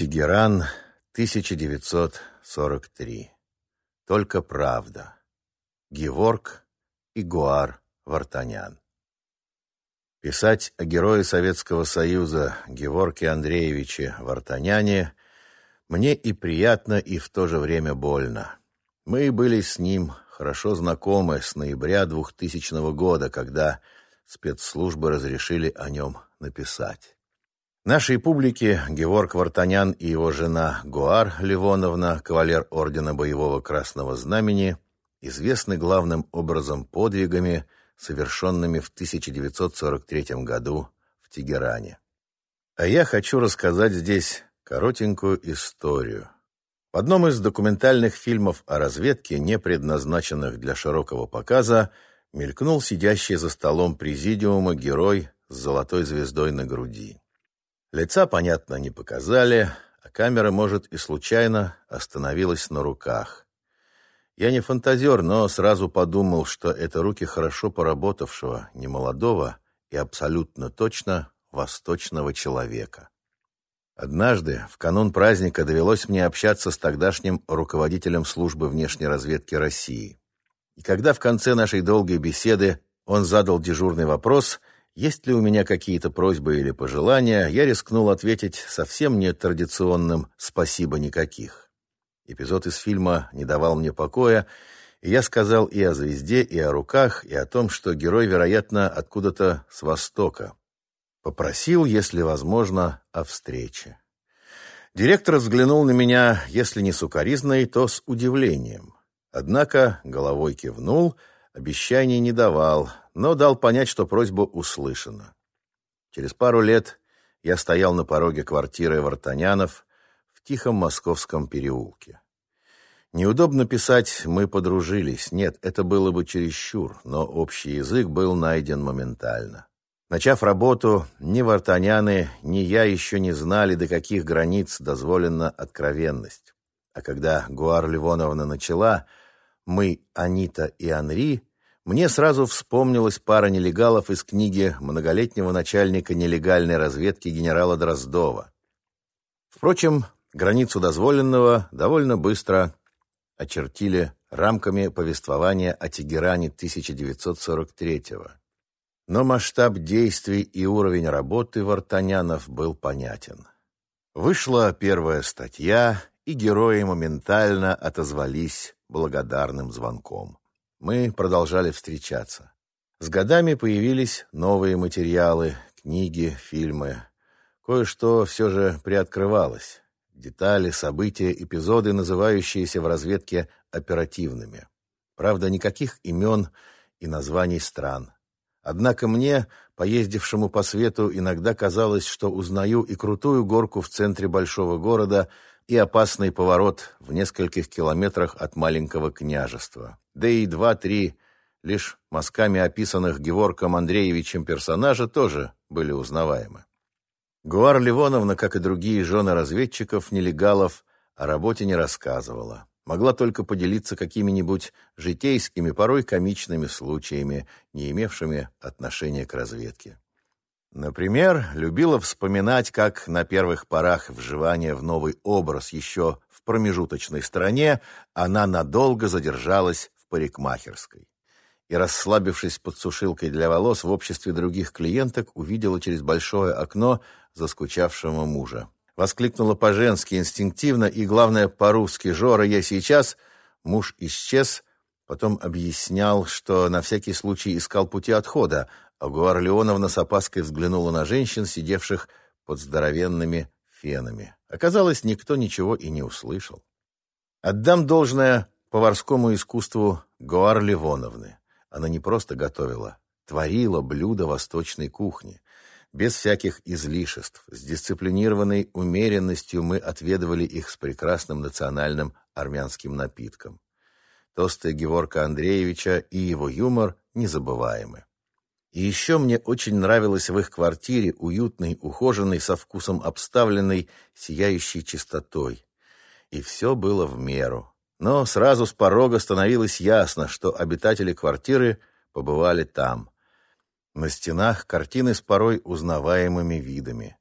Тегеран, 1943. Только правда. Геворг и Гуар Вартанян. Писать о герое Советского Союза Геворге Андреевиче Вартаняне мне и приятно, и в то же время больно. Мы были с ним хорошо знакомы с ноября 2000 года, когда спецслужбы разрешили о нем написать. Нашей публике Геворг Вартанян и его жена Гуар Ливоновна, кавалер Ордена Боевого Красного Знамени, известны главным образом подвигами, совершенными в 1943 году в Тегеране. А я хочу рассказать здесь коротенькую историю. В одном из документальных фильмов о разведке, не предназначенных для широкого показа, мелькнул сидящий за столом президиума герой с золотой звездой на груди. Лица, понятно, не показали, а камера, может, и случайно остановилась на руках. Я не фантазер, но сразу подумал, что это руки хорошо поработавшего, немолодого и абсолютно точно восточного человека. Однажды, в канун праздника, довелось мне общаться с тогдашним руководителем службы внешней разведки России. И когда в конце нашей долгой беседы он задал дежурный вопрос, есть ли у меня какие-то просьбы или пожелания, я рискнул ответить совсем не традиционным «спасибо никаких». Эпизод из фильма не давал мне покоя, и я сказал и о звезде, и о руках, и о том, что герой, вероятно, откуда-то с востока. Попросил, если возможно, о встрече. Директор взглянул на меня, если не сукоризной, то с удивлением. Однако головой кивнул, обещаний не давал, но дал понять, что просьба услышана. Через пару лет я стоял на пороге квартиры Вартанянов в тихом московском переулке. Неудобно писать «мы подружились». Нет, это было бы чересчур, но общий язык был найден моментально. Начав работу, ни Вартаняны, ни я еще не знали, до каких границ дозволена откровенность. А когда Гуар Ливоновна начала, мы, Анита и Анри, мне сразу вспомнилась пара нелегалов из книги многолетнего начальника нелегальной разведки генерала Дроздова. Впрочем, границу дозволенного довольно быстро очертили рамками повествования о Тегеране 1943-го. Но масштаб действий и уровень работы Вартанянов был понятен. Вышла первая статья, и герои моментально отозвались благодарным звонком мы продолжали встречаться. С годами появились новые материалы, книги, фильмы. Кое-что все же приоткрывалось. Детали, события, эпизоды, называющиеся в разведке оперативными. Правда, никаких имен и названий стран. Однако мне, поездившему по свету, иногда казалось, что узнаю и крутую горку в центре большого города, и опасный поворот в нескольких километрах от маленького княжества да и два-три лишь мазками описанных Геворком Андреевичем персонажа тоже были узнаваемы. Гуар Ливоновна, как и другие жены разведчиков, нелегалов, о работе не рассказывала. Могла только поделиться какими-нибудь житейскими, порой комичными случаями, не имевшими отношения к разведке. Например, любила вспоминать, как на первых порах вживания в новый образ еще в промежуточной стране она надолго задержалась парикмахерской. И, расслабившись под сушилкой для волос, в обществе других клиенток увидела через большое окно заскучавшего мужа. Воскликнула по-женски, инстинктивно и, главное, по-русски «Жора, я сейчас...» Муж исчез, потом объяснял, что на всякий случай искал пути отхода, а Гуар Леоновна с опаской взглянула на женщин, сидевших под здоровенными фенами. Оказалось, никто ничего и не услышал. Отдам должное поварскому искусству Гоар Ливоновны. Она не просто готовила, творила блюда восточной кухни. Без всяких излишеств, с дисциплинированной умеренностью мы отведывали их с прекрасным национальным армянским напитком. Тосты Геворка Андреевича и его юмор незабываемы. И еще мне очень нравилось в их квартире, уютной, ухоженной, со вкусом обставленной, сияющей чистотой. И все было в меру. Но сразу с порога становилось ясно, что обитатели квартиры побывали там. На стенах картины с порой узнаваемыми видами.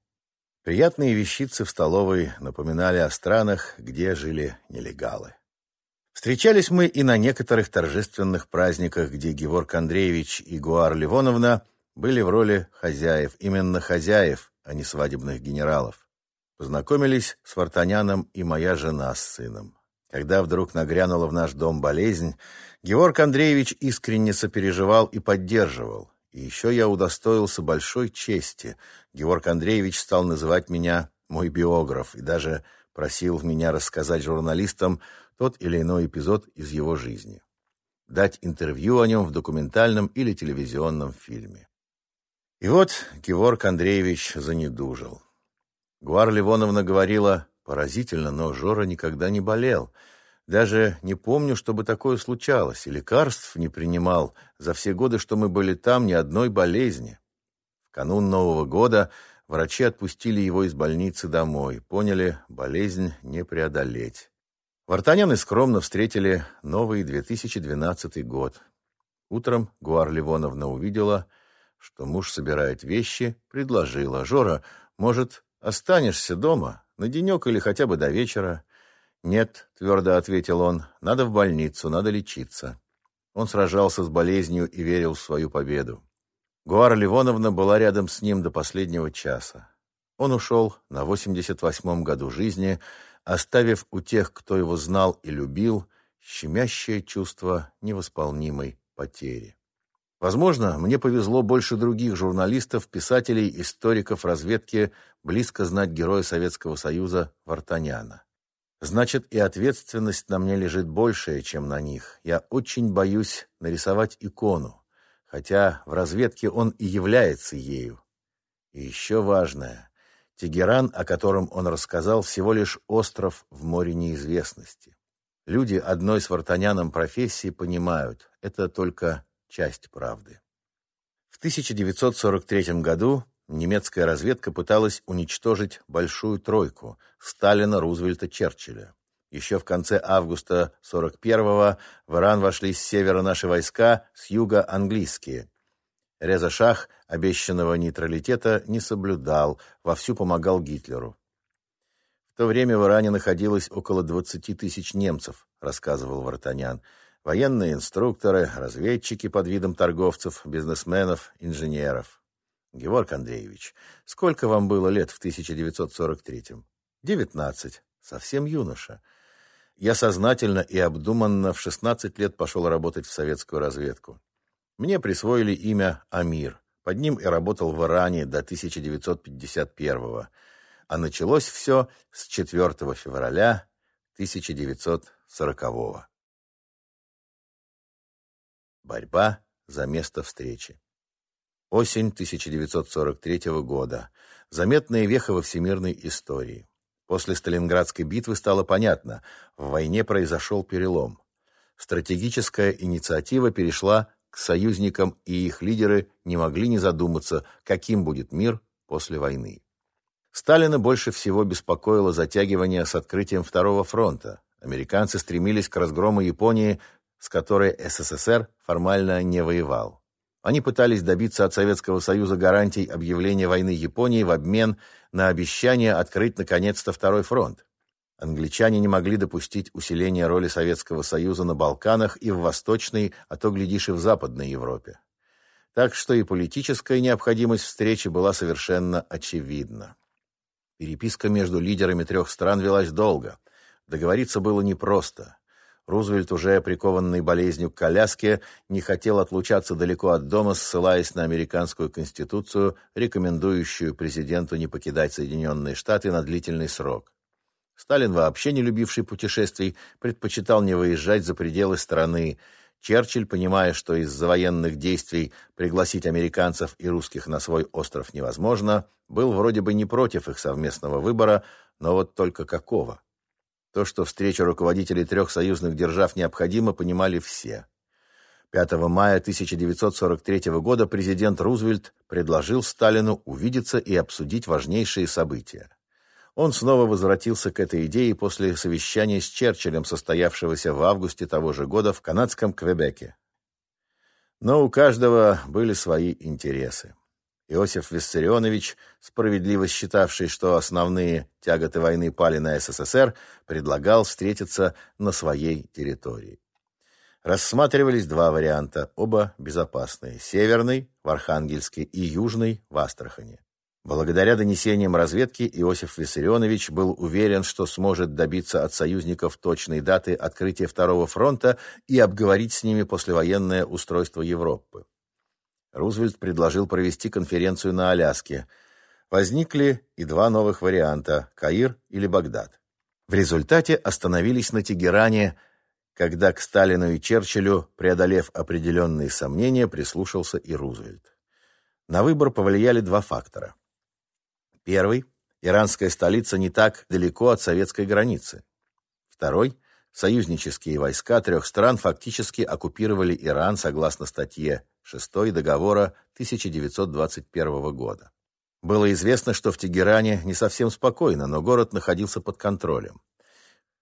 Приятные вещицы в столовой напоминали о странах, где жили нелегалы. Встречались мы и на некоторых торжественных праздниках, где Геворг Андреевич и Гуар Ливоновна были в роли хозяев, именно хозяев, а не свадебных генералов. Познакомились с Вартаняном и моя жена с сыном. Когда вдруг нагрянула в наш дом болезнь, Георг Андреевич искренне сопереживал и поддерживал. И еще я удостоился большой чести. Георг Андреевич стал называть меня мой биограф и даже просил меня рассказать журналистам тот или иной эпизод из его жизни. Дать интервью о нем в документальном или телевизионном фильме. И вот Георг Андреевич занедужил. Гуар Ливоновна говорила, поразительно, но Жора никогда не болел. Даже не помню, чтобы такое случалось, и лекарств не принимал за все годы, что мы были там, ни одной болезни. В канун Нового года врачи отпустили его из больницы домой. Поняли, болезнь не преодолеть. Вартаняны скромно встретили новый 2012 год. Утром Гуар Ливоновна увидела, что муж собирает вещи, предложила. «Жора, может, останешься дома на денек или хотя бы до вечера?» «Нет», — твердо ответил он, — «надо в больницу, надо лечиться». Он сражался с болезнью и верил в свою победу. Гуара Ливоновна была рядом с ним до последнего часа. Он ушел на 88-м году жизни, оставив у тех, кто его знал и любил, щемящее чувство невосполнимой потери. Возможно, мне повезло больше других журналистов, писателей, историков разведки близко знать героя Советского Союза Вартаняна. Значит, и ответственность на мне лежит большая, чем на них. Я очень боюсь нарисовать икону, хотя в разведке он и является ею. И еще важное. Тегеран, о котором он рассказал, всего лишь остров в море неизвестности. Люди одной с Вартаняном профессии понимают, это только часть правды. В 1943 году немецкая разведка пыталась уничтожить «Большую тройку» Сталина, Рузвельта, Черчилля. Еще в конце августа 41-го в Иран вошли с севера наши войска, с юга английские. Реза Шах обещанного нейтралитета не соблюдал, вовсю помогал Гитлеру. В то время в Иране находилось около 20 тысяч немцев, рассказывал Вартанян военные инструкторы, разведчики под видом торговцев, бизнесменов, инженеров. Георг Андреевич, сколько вам было лет в 1943-м? Девятнадцать. Совсем юноша. Я сознательно и обдуманно в 16 лет пошел работать в советскую разведку. Мне присвоили имя Амир. Под ним и работал в Иране до 1951-го. А началось все с 4 февраля 1940-го. Борьба за место встречи. Осень 1943 года. Заметная веха во всемирной истории. После Сталинградской битвы стало понятно, в войне произошел перелом. Стратегическая инициатива перешла к союзникам, и их лидеры не могли не задуматься, каким будет мир после войны. Сталина больше всего беспокоило затягивание с открытием Второго фронта. Американцы стремились к разгрому Японии с которой СССР формально не воевал. Они пытались добиться от Советского Союза гарантий объявления войны Японии в обмен на обещание открыть наконец-то Второй фронт. Англичане не могли допустить усиления роли Советского Союза на Балканах и в Восточной, а то, глядишь, и в Западной Европе. Так что и политическая необходимость встречи была совершенно очевидна. Переписка между лидерами трех стран велась долго. Договориться было непросто. Рузвельт, уже прикованный болезнью к коляске, не хотел отлучаться далеко от дома, ссылаясь на американскую конституцию, рекомендующую президенту не покидать Соединенные Штаты на длительный срок. Сталин, вообще не любивший путешествий, предпочитал не выезжать за пределы страны. Черчилль, понимая, что из-за военных действий пригласить американцев и русских на свой остров невозможно, был вроде бы не против их совместного выбора, но вот только какого? То, что встреча руководителей трех союзных держав необходима, понимали все. 5 мая 1943 года президент Рузвельт предложил Сталину увидеться и обсудить важнейшие события. Он снова возвратился к этой идее после совещания с Черчиллем, состоявшегося в августе того же года в канадском Квебеке. Но у каждого были свои интересы. Иосиф Виссарионович, справедливо считавший, что основные тяготы войны пали на СССР, предлагал встретиться на своей территории. Рассматривались два варианта, оба безопасные. Северный в Архангельске и южный в Астрахани. Благодаря донесениям разведки Иосиф Виссарионович был уверен, что сможет добиться от союзников точной даты открытия Второго фронта и обговорить с ними послевоенное устройство Европы. Рузвельт предложил провести конференцию на Аляске. Возникли и два новых варианта – Каир или Багдад. В результате остановились на Тегеране, когда к Сталину и Черчиллю, преодолев определенные сомнения, прислушался и Рузвельт. На выбор повлияли два фактора. Первый – иранская столица не так далеко от советской границы. Второй – Союзнические войска трех стран фактически оккупировали Иран согласно статье 6 договора 1921 года. Было известно, что в Тегеране не совсем спокойно, но город находился под контролем.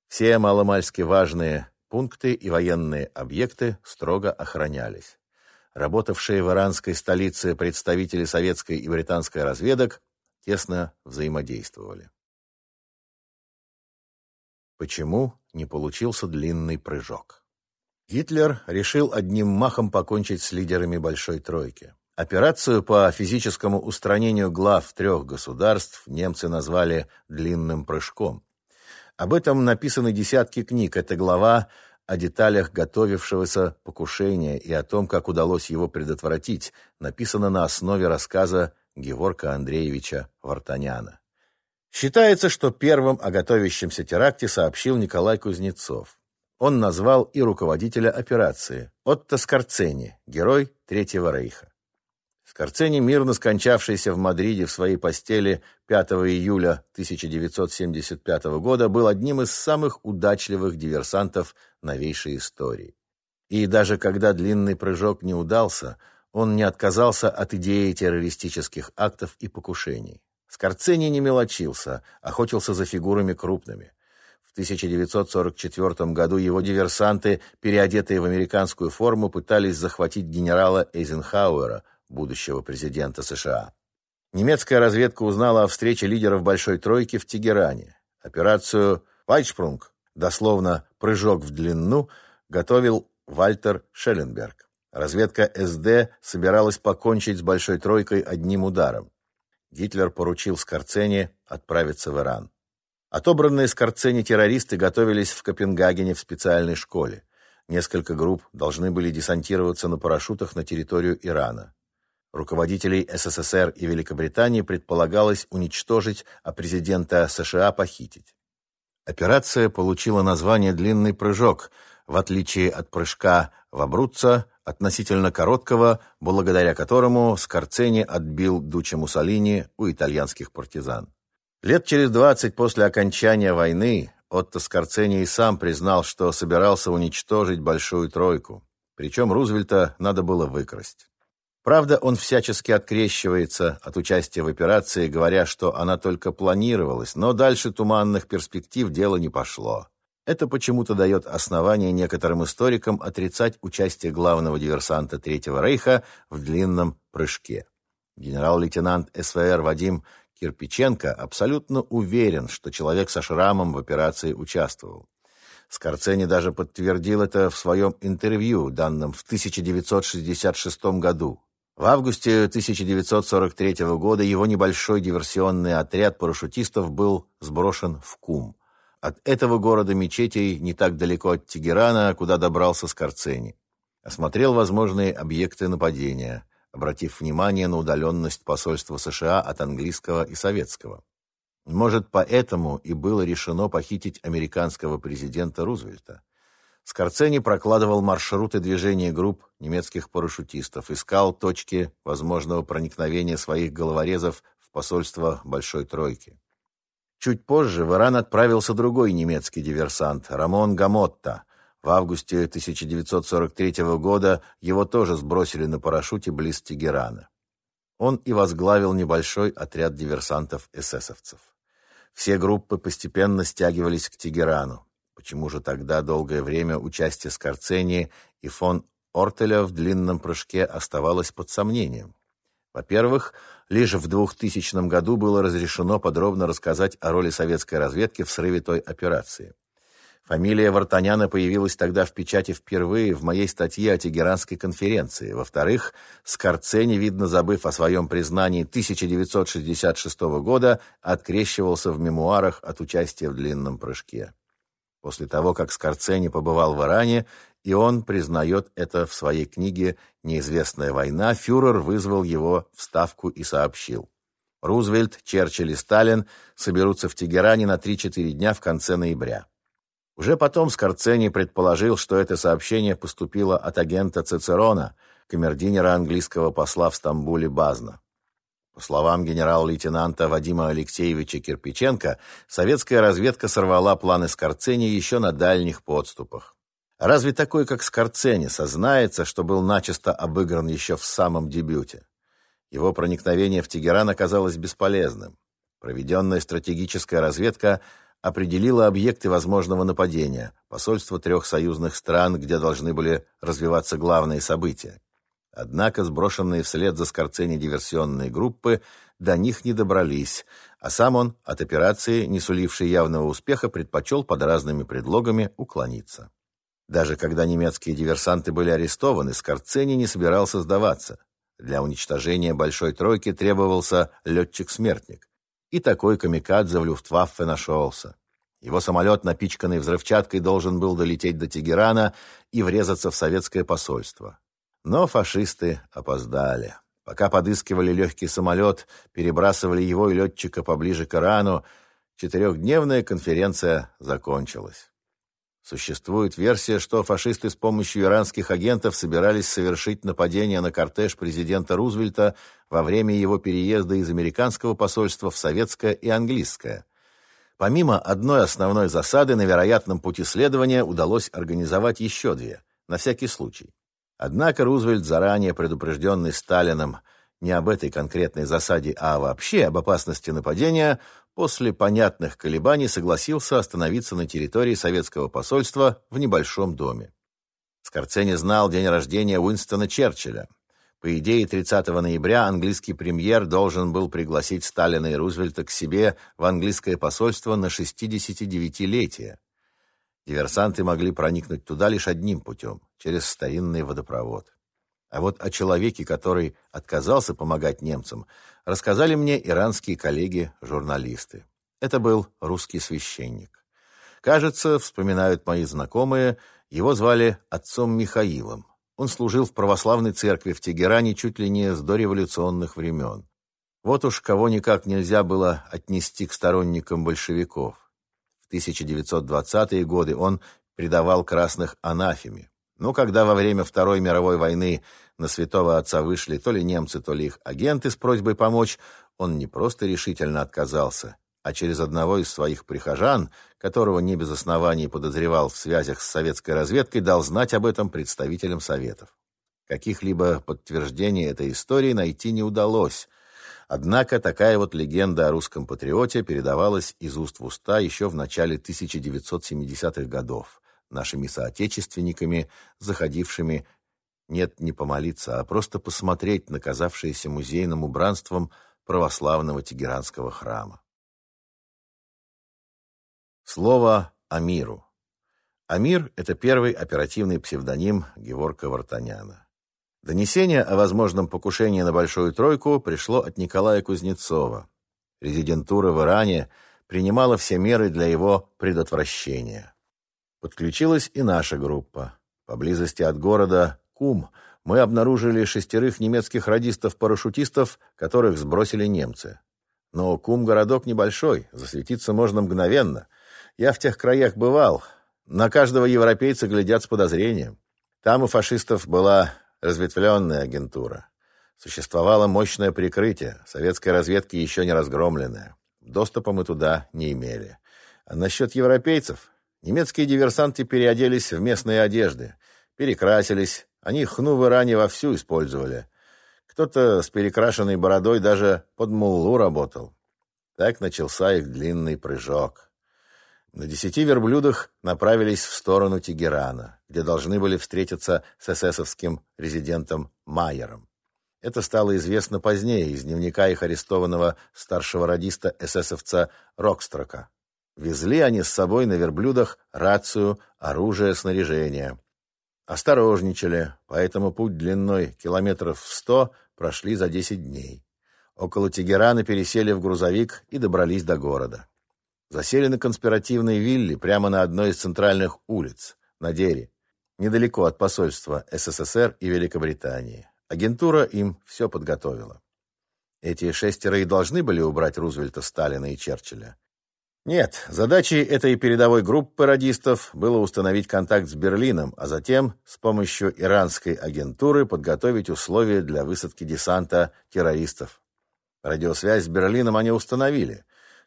Все маломальски важные пункты и военные объекты строго охранялись. Работавшие в иранской столице представители советской и британской разведок тесно взаимодействовали. Почему не получился длинный прыжок? Гитлер решил одним махом покончить с лидерами Большой Тройки. Операцию по физическому устранению глав трех государств немцы назвали «длинным прыжком». Об этом написаны десятки книг. Это глава о деталях готовившегося покушения и о том, как удалось его предотвратить, написана на основе рассказа Геворка Андреевича Вартаняна. Считается, что первым о готовящемся теракте сообщил Николай Кузнецов. Он назвал и руководителя операции Отто Скорцени, герой Третьего Рейха. Скорцени, мирно скончавшийся в Мадриде в своей постели 5 июля 1975 года, был одним из самых удачливых диверсантов новейшей истории. И даже когда длинный прыжок не удался, он не отказался от идеи террористических актов и покушений. Скорцени не мелочился, охотился за фигурами крупными. В 1944 году его диверсанты, переодетые в американскую форму, пытались захватить генерала Эйзенхауэра, будущего президента США. Немецкая разведка узнала о встрече лидеров Большой Тройки в Тегеране. Операцию «Вайчпрунг», дословно «прыжок в длину», готовил Вальтер Шелленберг. Разведка СД собиралась покончить с Большой Тройкой одним ударом. Гитлер поручил Скорцени отправиться в Иран. Отобранные Скорцени террористы готовились в Копенгагене в специальной школе. Несколько групп должны были десантироваться на парашютах на территорию Ирана. Руководителей СССР и Великобритании предполагалось уничтожить, а президента США похитить. Операция получила название «Длинный прыжок», в отличие от прыжка в Абруццо, относительно короткого, благодаря которому Скорцени отбил Дуче Муссолини у итальянских партизан. Лет через двадцать после окончания войны Отто Скорцени и сам признал, что собирался уничтожить Большую Тройку, причем Рузвельта надо было выкрасть. Правда, он всячески открещивается от участия в операции, говоря, что она только планировалась, но дальше туманных перспектив дело не пошло. Это почему-то дает основание некоторым историкам отрицать участие главного диверсанта Третьего Рейха в длинном прыжке. Генерал-лейтенант СВР Вадим Кирпиченко абсолютно уверен, что человек со шрамом в операции участвовал. Скорцени даже подтвердил это в своем интервью, данном в 1966 году. В августе 1943 года его небольшой диверсионный отряд парашютистов был сброшен в Кум. От этого города мечетей не так далеко от Тегерана, куда добрался Скорцени. Осмотрел возможные объекты нападения, обратив внимание на удаленность посольства США от английского и советского. Может, поэтому и было решено похитить американского президента Рузвельта. Скорцени прокладывал маршруты движения групп немецких парашютистов, искал точки возможного проникновения своих головорезов в посольство Большой Тройки. Чуть позже в Иран отправился другой немецкий диверсант Рамон Гамотта. В августе 1943 года его тоже сбросили на парашюте близ Тегерана. Он и возглавил небольшой отряд диверсантов-эсэсовцев. Все группы постепенно стягивались к Тегерану. Почему же тогда долгое время участие Скорцени и фон Ортеля в длинном прыжке оставалось под сомнением? Во-первых, лишь в 2000 году было разрешено подробно рассказать о роли советской разведки в срыве той операции. Фамилия Вартаняна появилась тогда в печати впервые в моей статье о Тегеранской конференции. Во-вторых, Скорцени, видно забыв о своем признании 1966 года, открещивался в мемуарах от участия в длинном прыжке. После того, как Скорцени побывал в Иране, и он признает это в своей книге «Неизвестная война», фюрер вызвал его в Ставку и сообщил. Рузвельт, Черчилль и Сталин соберутся в Тегеране на 3-4 дня в конце ноября. Уже потом Скорцени предположил, что это сообщение поступило от агента Цицерона, камердинера английского посла в Стамбуле Базна. По словам генерал-лейтенанта Вадима Алексеевича Кирпиченко, советская разведка сорвала планы Скорцени еще на дальних подступах. Разве такой, как Скорцени, сознается, что был начисто обыгран еще в самом дебюте? Его проникновение в Тегеран оказалось бесполезным. Проведенная стратегическая разведка – определила объекты возможного нападения, посольства трех союзных стран, где должны были развиваться главные события. Однако сброшенные вслед за Скорцени диверсионные группы до них не добрались, а сам он от операции, не сулившей явного успеха, предпочел под разными предлогами уклониться. Даже когда немецкие диверсанты были арестованы, Скорцени не собирался сдаваться. Для уничтожения Большой Тройки требовался летчик-смертник. И такой камикадзе в Люфтваффе нашелся. Его самолет, напичканный взрывчаткой, должен был долететь до Тегерана и врезаться в советское посольство. Но фашисты опоздали. Пока подыскивали легкий самолет, перебрасывали его и летчика поближе к Ирану, четырехдневная конференция закончилась. Существует версия, что фашисты с помощью иранских агентов собирались совершить нападение на кортеж президента Рузвельта во время его переезда из американского посольства в советское и английское. Помимо одной основной засады, на вероятном пути следования удалось организовать еще две, на всякий случай. Однако Рузвельт, заранее предупрежденный Сталином не об этой конкретной засаде, а вообще об опасности нападения, после понятных колебаний согласился остановиться на территории советского посольства в небольшом доме. Скорцени знал день рождения Уинстона Черчилля. По идее, 30 ноября английский премьер должен был пригласить Сталина и Рузвельта к себе в английское посольство на 69-летие. Диверсанты могли проникнуть туда лишь одним путем, через старинный водопровод. А вот о человеке, который отказался помогать немцам, рассказали мне иранские коллеги-журналисты. Это был русский священник. Кажется, вспоминают мои знакомые, его звали отцом Михаилом. Он служил в православной церкви в Тегеране чуть ли не с дореволюционных времен. Вот уж кого никак нельзя было отнести к сторонникам большевиков. В 1920-е годы он предавал красных анафеме. Но когда во время Второй мировой войны на святого отца вышли то ли немцы, то ли их агенты с просьбой помочь, он не просто решительно отказался, а через одного из своих прихожан, которого не без оснований подозревал в связях с советской разведкой, дал знать об этом представителям Советов. Каких-либо подтверждений этой истории найти не удалось. Однако такая вот легенда о русском патриоте передавалась из уст в уста еще в начале 1970-х годов нашими соотечественниками, заходившими нет не помолиться, а просто посмотреть на казавшееся музейным убранством православного Тегеранского храма. Слово «Амиру». Амир – это первый оперативный псевдоним Геворка Вартаняна. Донесение о возможном покушении на Большую Тройку пришло от Николая Кузнецова. Резидентура в Иране принимала все меры для его предотвращения. Подключилась и наша группа. Поблизости от города Кум мы обнаружили шестерых немецких радистов-парашютистов, которых сбросили немцы. Но Кум городок небольшой, засветиться можно мгновенно. Я в тех краях бывал. На каждого европейца глядят с подозрением. Там у фашистов была разветвленная агентура. Существовало мощное прикрытие, советской разведки еще не разгромленное. Доступа мы туда не имели. А насчет европейцев? Немецкие диверсанты переоделись в местные одежды, перекрасились, они хну в Иране вовсю использовали. Кто-то с перекрашенной бородой даже под муллу работал. Так начался их длинный прыжок. На десяти верблюдах направились в сторону Тегерана, где должны были встретиться с эсэсовским резидентом Майером. Это стало известно позднее из дневника их арестованного старшего радиста эсэсовца Рокстрока. Везли они с собой на верблюдах рацию, оружие, снаряжение. Осторожничали, поэтому путь длиной километров в сто прошли за десять дней. Около Тегерана пересели в грузовик и добрались до города. Засели на конспиративной вилле прямо на одной из центральных улиц, на Дере, недалеко от посольства СССР и Великобритании. Агентура им все подготовила. Эти шестеро и должны были убрать Рузвельта, Сталина и Черчилля. Нет, задачей этой передовой группы радистов было установить контакт с Берлином, а затем с помощью иранской агентуры подготовить условия для высадки десанта террористов. Радиосвязь с Берлином они установили,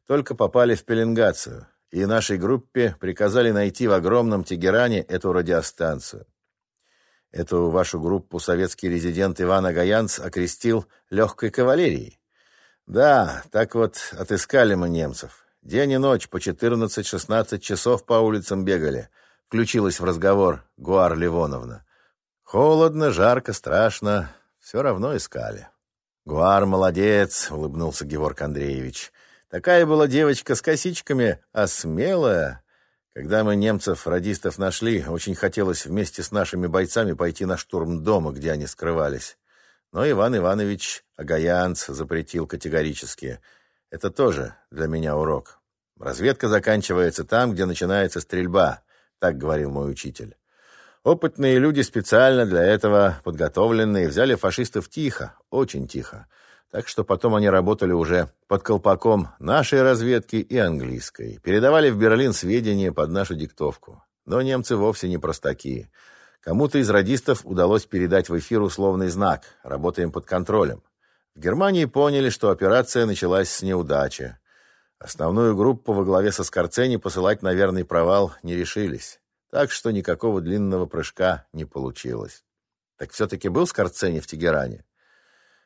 только попали в пеленгацию, и нашей группе приказали найти в огромном Тегеране эту радиостанцию. Эту вашу группу советский резидент Иван Агаянц окрестил легкой кавалерией. Да, так вот отыскали мы немцев. День и ночь по 14-16 часов по улицам бегали. Включилась в разговор Гуар Ливоновна. Холодно, жарко, страшно. Все равно искали. Гуар молодец, улыбнулся Георг Андреевич. Такая была девочка с косичками, а смелая. Когда мы немцев-радистов нашли, очень хотелось вместе с нашими бойцами пойти на штурм дома, где они скрывались. Но Иван Иванович Агаянц запретил категорически — это тоже для меня урок. Разведка заканчивается там, где начинается стрельба, так говорил мой учитель. Опытные люди специально для этого подготовленные взяли фашистов тихо, очень тихо. Так что потом они работали уже под колпаком нашей разведки и английской. Передавали в Берлин сведения под нашу диктовку. Но немцы вовсе не простаки. Кому-то из радистов удалось передать в эфир условный знак «Работаем под контролем». В Германии поняли, что операция началась с неудачи. Основную группу во главе со Скорцени посылать на верный провал не решились. Так что никакого длинного прыжка не получилось. Так все-таки был Скорцени в Тегеране?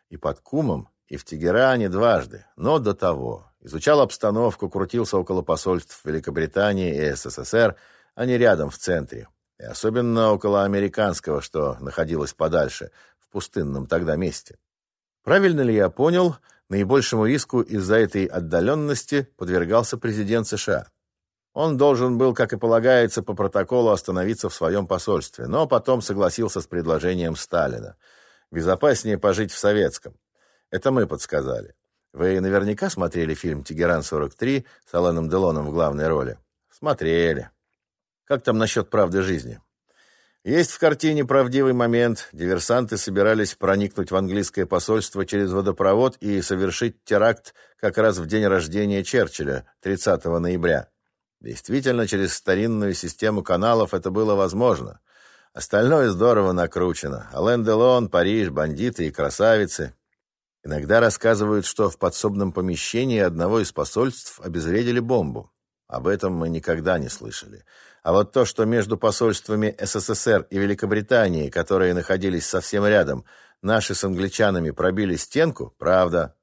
И под Кумом, и в Тегеране дважды, но до того. Изучал обстановку, крутился около посольств Великобритании и СССР, а не рядом в центре. И особенно около американского, что находилось подальше, в пустынном тогда месте. Правильно ли я понял, наибольшему риску из-за этой отдаленности подвергался президент США? Он должен был, как и полагается, по протоколу остановиться в своем посольстве, но потом согласился с предложением Сталина. Безопаснее пожить в советском. Это мы подсказали. Вы наверняка смотрели фильм «Тегеран-43» с Аланом Делоном в главной роли? Смотрели. Как там насчет правды жизни? Есть в картине правдивый момент. Диверсанты собирались проникнуть в английское посольство через водопровод и совершить теракт как раз в день рождения Черчилля, 30 ноября. Действительно, через старинную систему каналов это было возможно. Остальное здорово накручено. Ален Делон, Париж, бандиты и красавицы. Иногда рассказывают, что в подсобном помещении одного из посольств обезвредили бомбу. Об этом мы никогда не слышали. А вот то, что между посольствами СССР и Великобритании, которые находились совсем рядом, наши с англичанами пробили стенку, правда.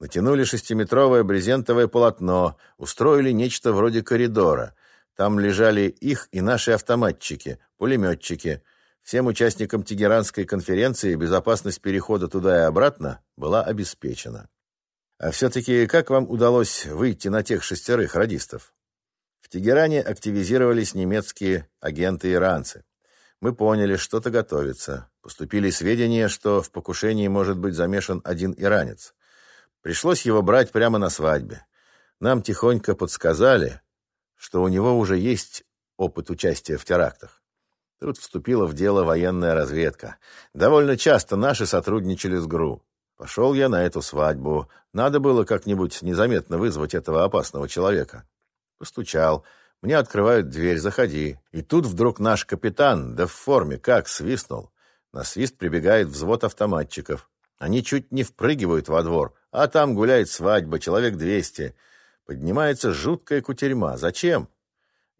Натянули шестиметровое брезентовое полотно, устроили нечто вроде коридора. Там лежали их и наши автоматчики, пулеметчики. Всем участникам Тегеранской конференции безопасность перехода туда и обратно была обеспечена. А все-таки как вам удалось выйти на тех шестерых радистов? В Тегеране активизировались немецкие агенты-иранцы. Мы поняли, что-то готовится. Поступили сведения, что в покушении может быть замешан один иранец. Пришлось его брать прямо на свадьбе. Нам тихонько подсказали, что у него уже есть опыт участия в терактах. Тут вступила в дело военная разведка. Довольно часто наши сотрудничали с ГРУ. Пошел я на эту свадьбу. Надо было как-нибудь незаметно вызвать этого опасного человека. Постучал. Мне открывают дверь, заходи. И тут вдруг наш капитан, да в форме, как свистнул. На свист прибегает взвод автоматчиков. Они чуть не впрыгивают во двор, а там гуляет свадьба, человек двести. Поднимается жуткая кутерьма. Зачем?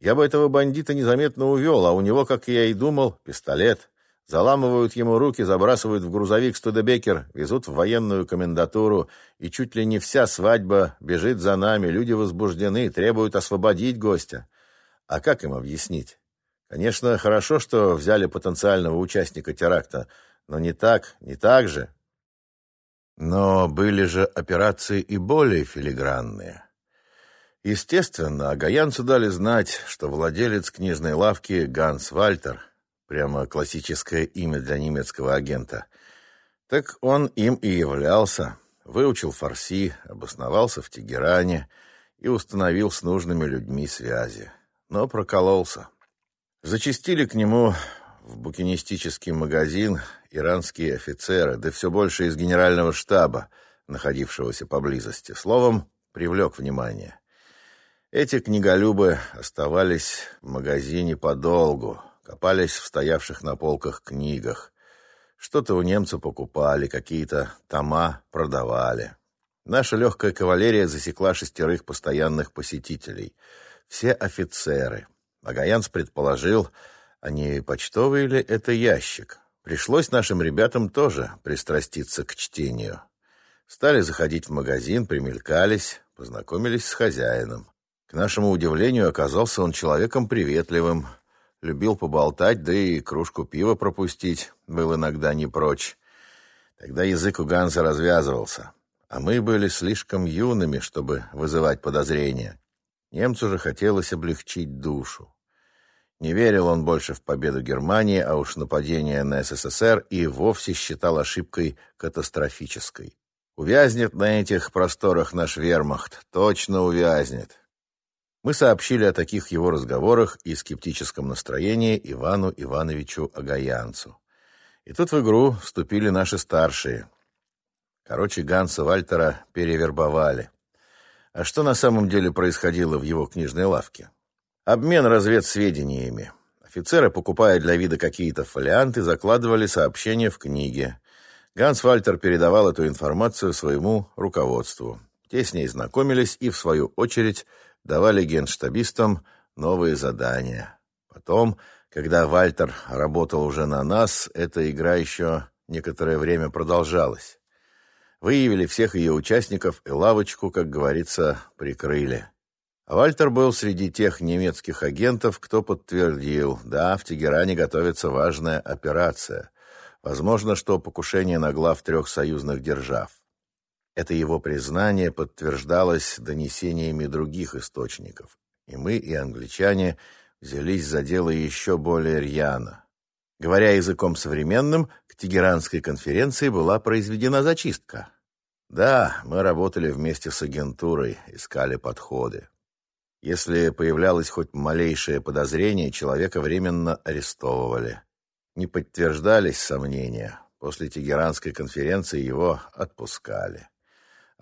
Я бы этого бандита незаметно увел, а у него, как я и думал, пистолет. Заламывают ему руки, забрасывают в грузовик Студебекер, везут в военную комендатуру, и чуть ли не вся свадьба бежит за нами, люди возбуждены, требуют освободить гостя. А как им объяснить? Конечно, хорошо, что взяли потенциального участника теракта, но не так, не так же. Но были же операции и более филигранные. Естественно, агаянцу дали знать, что владелец книжной лавки Ганс Вальтер, прямо классическое имя для немецкого агента, так он им и являлся, выучил фарси, обосновался в Тегеране и установил с нужными людьми связи. Но прокололся. Зачистили к нему в букинистический магазин иранские офицеры, да все больше из генерального штаба, находившегося поблизости. Словом, привлек внимание. Эти книголюбы оставались в магазине подолгу, копались в стоявших на полках книгах. Что-то у немца покупали, какие-то тома продавали. Наша легкая кавалерия засекла шестерых постоянных посетителей. Все офицеры. Агаянц предположил, а не ли это ящик. Пришлось нашим ребятам тоже пристраститься к чтению. Стали заходить в магазин, примелькались, познакомились с хозяином. К нашему удивлению, оказался он человеком приветливым, любил поболтать, да и кружку пива пропустить был иногда не прочь. Тогда язык у Ганса развязывался, а мы были слишком юными, чтобы вызывать подозрения. Немцу же хотелось облегчить душу. Не верил он больше в победу Германии, а уж нападение на СССР и вовсе считал ошибкой катастрофической. Увязнет на этих просторах наш вермахт, точно увязнет. Мы сообщили о таких его разговорах и скептическом настроении Ивану Ивановичу Агаянцу. И тут в игру вступили наши старшие. Короче, Ганса Вальтера перевербовали. А что на самом деле происходило в его книжной лавке? Обмен разведсведениями. Офицеры, покупая для вида какие-то фолианты, закладывали сообщения в книге. Ганс Вальтер передавал эту информацию своему руководству. Те с ней знакомились и, в свою очередь, давали генштабистам новые задания. Потом, когда Вальтер работал уже на нас, эта игра еще некоторое время продолжалась. Выявили всех ее участников и лавочку, как говорится, прикрыли. Вальтер был среди тех немецких агентов, кто подтвердил, да, в Тегеране готовится важная операция. Возможно, что покушение на глав трех союзных держав. Это его признание подтверждалось донесениями других источников. И мы, и англичане взялись за дело еще более рьяно. Говоря языком современным, к Тегеранской конференции была произведена зачистка. Да, мы работали вместе с агентурой, искали подходы. Если появлялось хоть малейшее подозрение, человека временно арестовывали. Не подтверждались сомнения. После Тегеранской конференции его отпускали.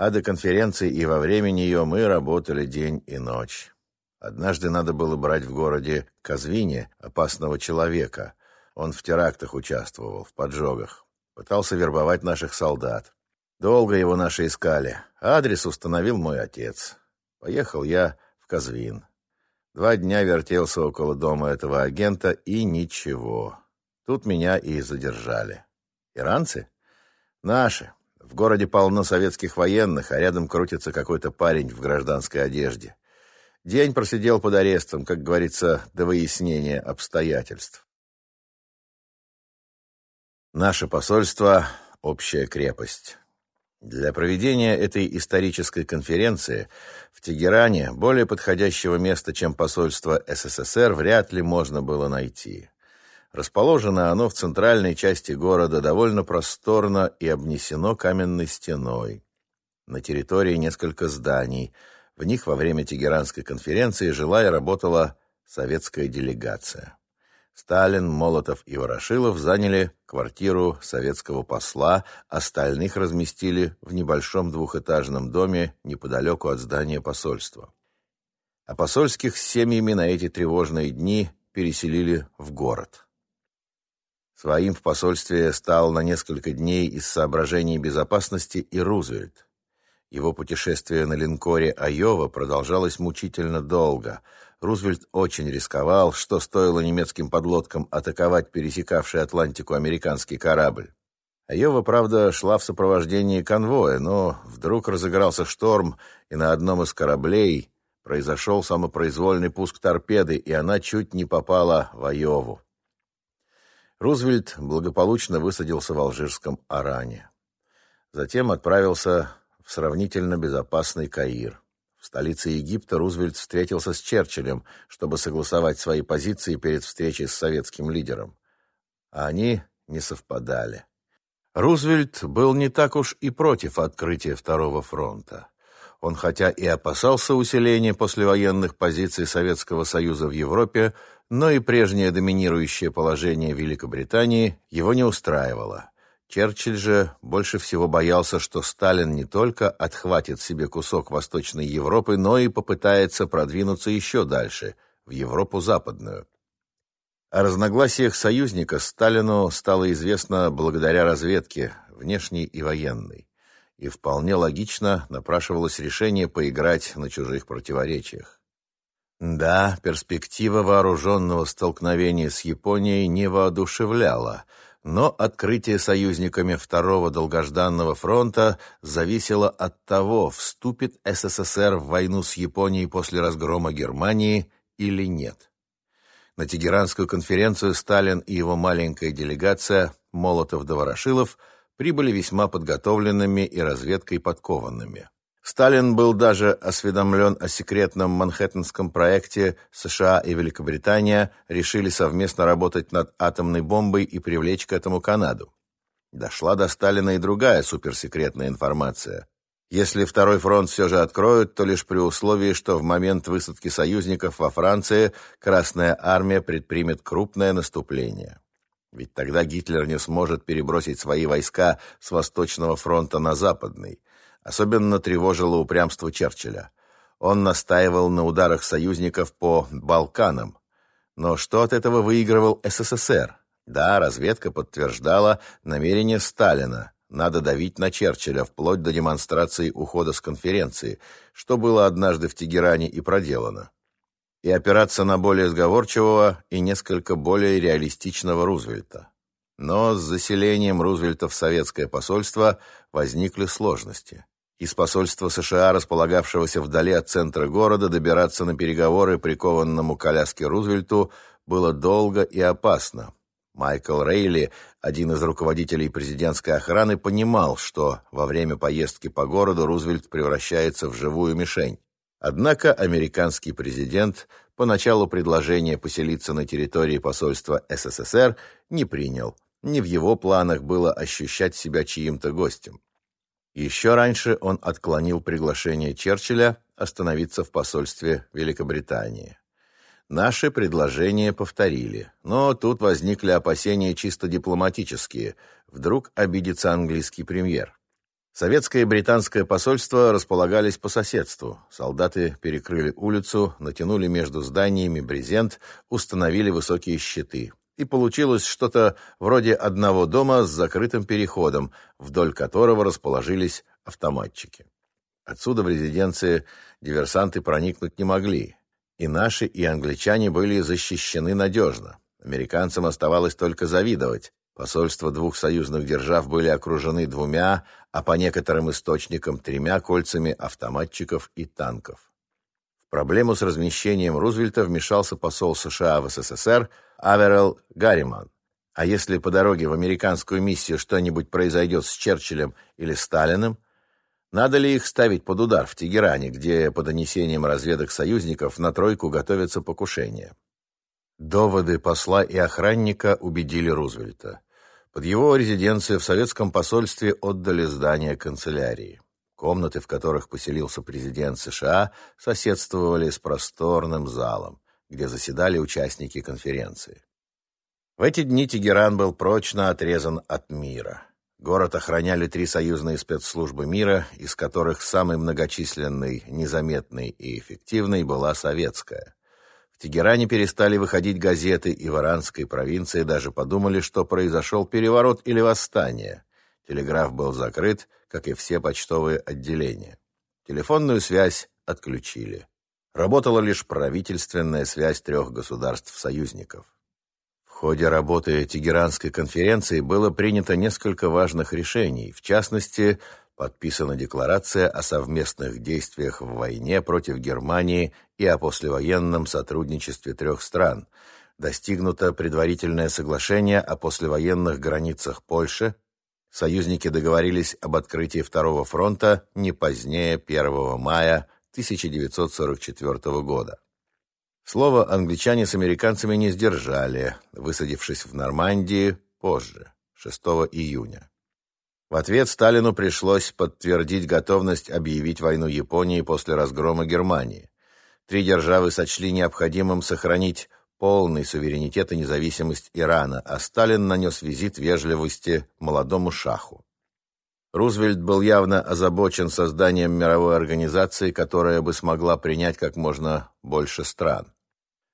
А до конференции и во время нее мы работали день и ночь. Однажды надо было брать в городе Казвине опасного человека. Он в терактах участвовал, в поджогах. Пытался вербовать наших солдат. Долго его наши искали. Адрес установил мой отец. Поехал я Казвин. Два дня вертелся около дома этого агента, и ничего. Тут меня и задержали. Иранцы? Наши. В городе полно советских военных, а рядом крутится какой-то парень в гражданской одежде. День просидел под арестом, как говорится, до выяснения обстоятельств. Наше посольство — общая крепость. Для проведения этой исторической конференции в Тегеране более подходящего места, чем посольство СССР, вряд ли можно было найти. Расположено оно в центральной части города довольно просторно и обнесено каменной стеной. На территории несколько зданий. В них во время Тегеранской конференции жила и работала советская делегация. Сталин, Молотов и Ворошилов заняли квартиру советского посла, остальных разместили в небольшом двухэтажном доме неподалеку от здания посольства. А посольских с семьями на эти тревожные дни переселили в город. Своим в посольстве стал на несколько дней из соображений безопасности и Рузвельт. Его путешествие на линкоре «Айова» продолжалось мучительно долго. Рузвельт очень рисковал, что стоило немецким подлодкам атаковать пересекавший Атлантику американский корабль. «Айова», правда, шла в сопровождении конвоя, но вдруг разыгрался шторм, и на одном из кораблей произошел самопроизвольный пуск торпеды, и она чуть не попала в Айову. Рузвельт благополучно высадился в алжирском Аране. Затем отправился в сравнительно безопасный Каир. В столице Египта Рузвельт встретился с Черчиллем, чтобы согласовать свои позиции перед встречей с советским лидером. А они не совпадали. Рузвельт был не так уж и против открытия Второго фронта. Он хотя и опасался усиления послевоенных позиций Советского Союза в Европе, но и прежнее доминирующее положение Великобритании его не устраивало. Черчилль же больше всего боялся, что Сталин не только отхватит себе кусок Восточной Европы, но и попытается продвинуться еще дальше, в Европу Западную. О разногласиях союзника Сталину стало известно благодаря разведке, внешней и военной. И вполне логично напрашивалось решение поиграть на чужих противоречиях. Да, перспектива вооруженного столкновения с Японией не воодушевляла – но открытие союзниками Второго долгожданного фронта зависело от того, вступит СССР в войну с Японией после разгрома Германии или нет. На Тегеранскую конференцию Сталин и его маленькая делегация Молотов да Ворошилов прибыли весьма подготовленными и разведкой подкованными. Сталин был даже осведомлен о секретном Манхэттенском проекте США и Великобритания решили совместно работать над атомной бомбой и привлечь к этому Канаду. Дошла до Сталина и другая суперсекретная информация. Если второй фронт все же откроют, то лишь при условии, что в момент высадки союзников во Франции Красная Армия предпримет крупное наступление. Ведь тогда Гитлер не сможет перебросить свои войска с Восточного фронта на Западный – Особенно тревожило упрямство Черчилля. Он настаивал на ударах союзников по Балканам. Но что от этого выигрывал СССР? Да, разведка подтверждала намерение Сталина. Надо давить на Черчилля вплоть до демонстрации ухода с конференции, что было однажды в Тегеране и проделано. И опираться на более сговорчивого и несколько более реалистичного Рузвельта. Но с заселением Рузвельта в советское посольство возникли сложности. Из посольства США, располагавшегося вдали от центра города, добираться на переговоры прикованному коляске Рузвельту было долго и опасно. Майкл Рейли, один из руководителей президентской охраны, понимал, что во время поездки по городу Рузвельт превращается в живую мишень. Однако американский президент поначалу предложение поселиться на территории посольства СССР не принял. Не в его планах было ощущать себя чьим-то гостем. Еще раньше он отклонил приглашение Черчилля остановиться в посольстве Великобритании. Наши предложения повторили, но тут возникли опасения чисто дипломатические. Вдруг обидится английский премьер. Советское и британское посольство располагались по соседству. Солдаты перекрыли улицу, натянули между зданиями брезент, установили высокие щиты и получилось что-то вроде одного дома с закрытым переходом, вдоль которого расположились автоматчики. Отсюда в резиденции диверсанты проникнуть не могли. И наши, и англичане были защищены надежно. Американцам оставалось только завидовать. Посольства двух союзных держав были окружены двумя, а по некоторым источникам тремя кольцами автоматчиков и танков проблему с размещением Рузвельта вмешался посол США в СССР Аверел Гарриман. А если по дороге в американскую миссию что-нибудь произойдет с Черчиллем или Сталиным, надо ли их ставить под удар в Тегеране, где, по донесениям разведок союзников, на тройку готовятся покушения? Доводы посла и охранника убедили Рузвельта. Под его резиденцию в советском посольстве отдали здание канцелярии. Комнаты, в которых поселился президент США, соседствовали с просторным залом, где заседали участники конференции. В эти дни Тегеран был прочно отрезан от мира. Город охраняли три союзные спецслужбы мира, из которых самой многочисленной, незаметной и эффективной была советская. В Тегеране перестали выходить газеты, и в иранской провинции даже подумали, что произошел переворот или восстание. Телеграф был закрыт, как и все почтовые отделения. Телефонную связь отключили. Работала лишь правительственная связь трех государств-союзников. В ходе работы Тегеранской конференции было принято несколько важных решений. В частности, подписана декларация о совместных действиях в войне против Германии и о послевоенном сотрудничестве трех стран. Достигнуто предварительное соглашение о послевоенных границах Польши, союзники договорились об открытии Второго фронта не позднее 1 мая 1944 года. Слово англичане с американцами не сдержали, высадившись в Нормандии позже, 6 июня. В ответ Сталину пришлось подтвердить готовность объявить войну Японии после разгрома Германии. Три державы сочли необходимым сохранить полный суверенитет и независимость Ирана, а Сталин нанес визит вежливости молодому шаху. Рузвельт был явно озабочен созданием мировой организации, которая бы смогла принять как можно больше стран.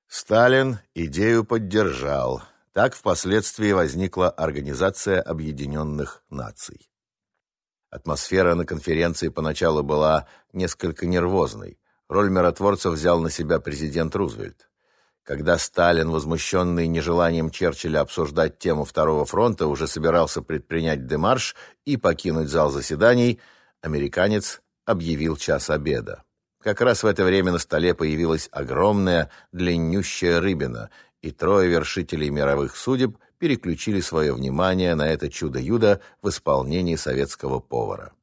Сталин идею поддержал. Так впоследствии возникла Организация Объединенных Наций. Атмосфера на конференции поначалу была несколько нервозной. Роль миротворца взял на себя президент Рузвельт. Когда Сталин, возмущенный нежеланием Черчилля обсуждать тему Второго фронта, уже собирался предпринять демарш и покинуть зал заседаний, американец объявил час обеда. Как раз в это время на столе появилась огромная, длиннющая рыбина, и трое вершителей мировых судеб – переключили свое внимание на это чудо-юдо в исполнении советского повара.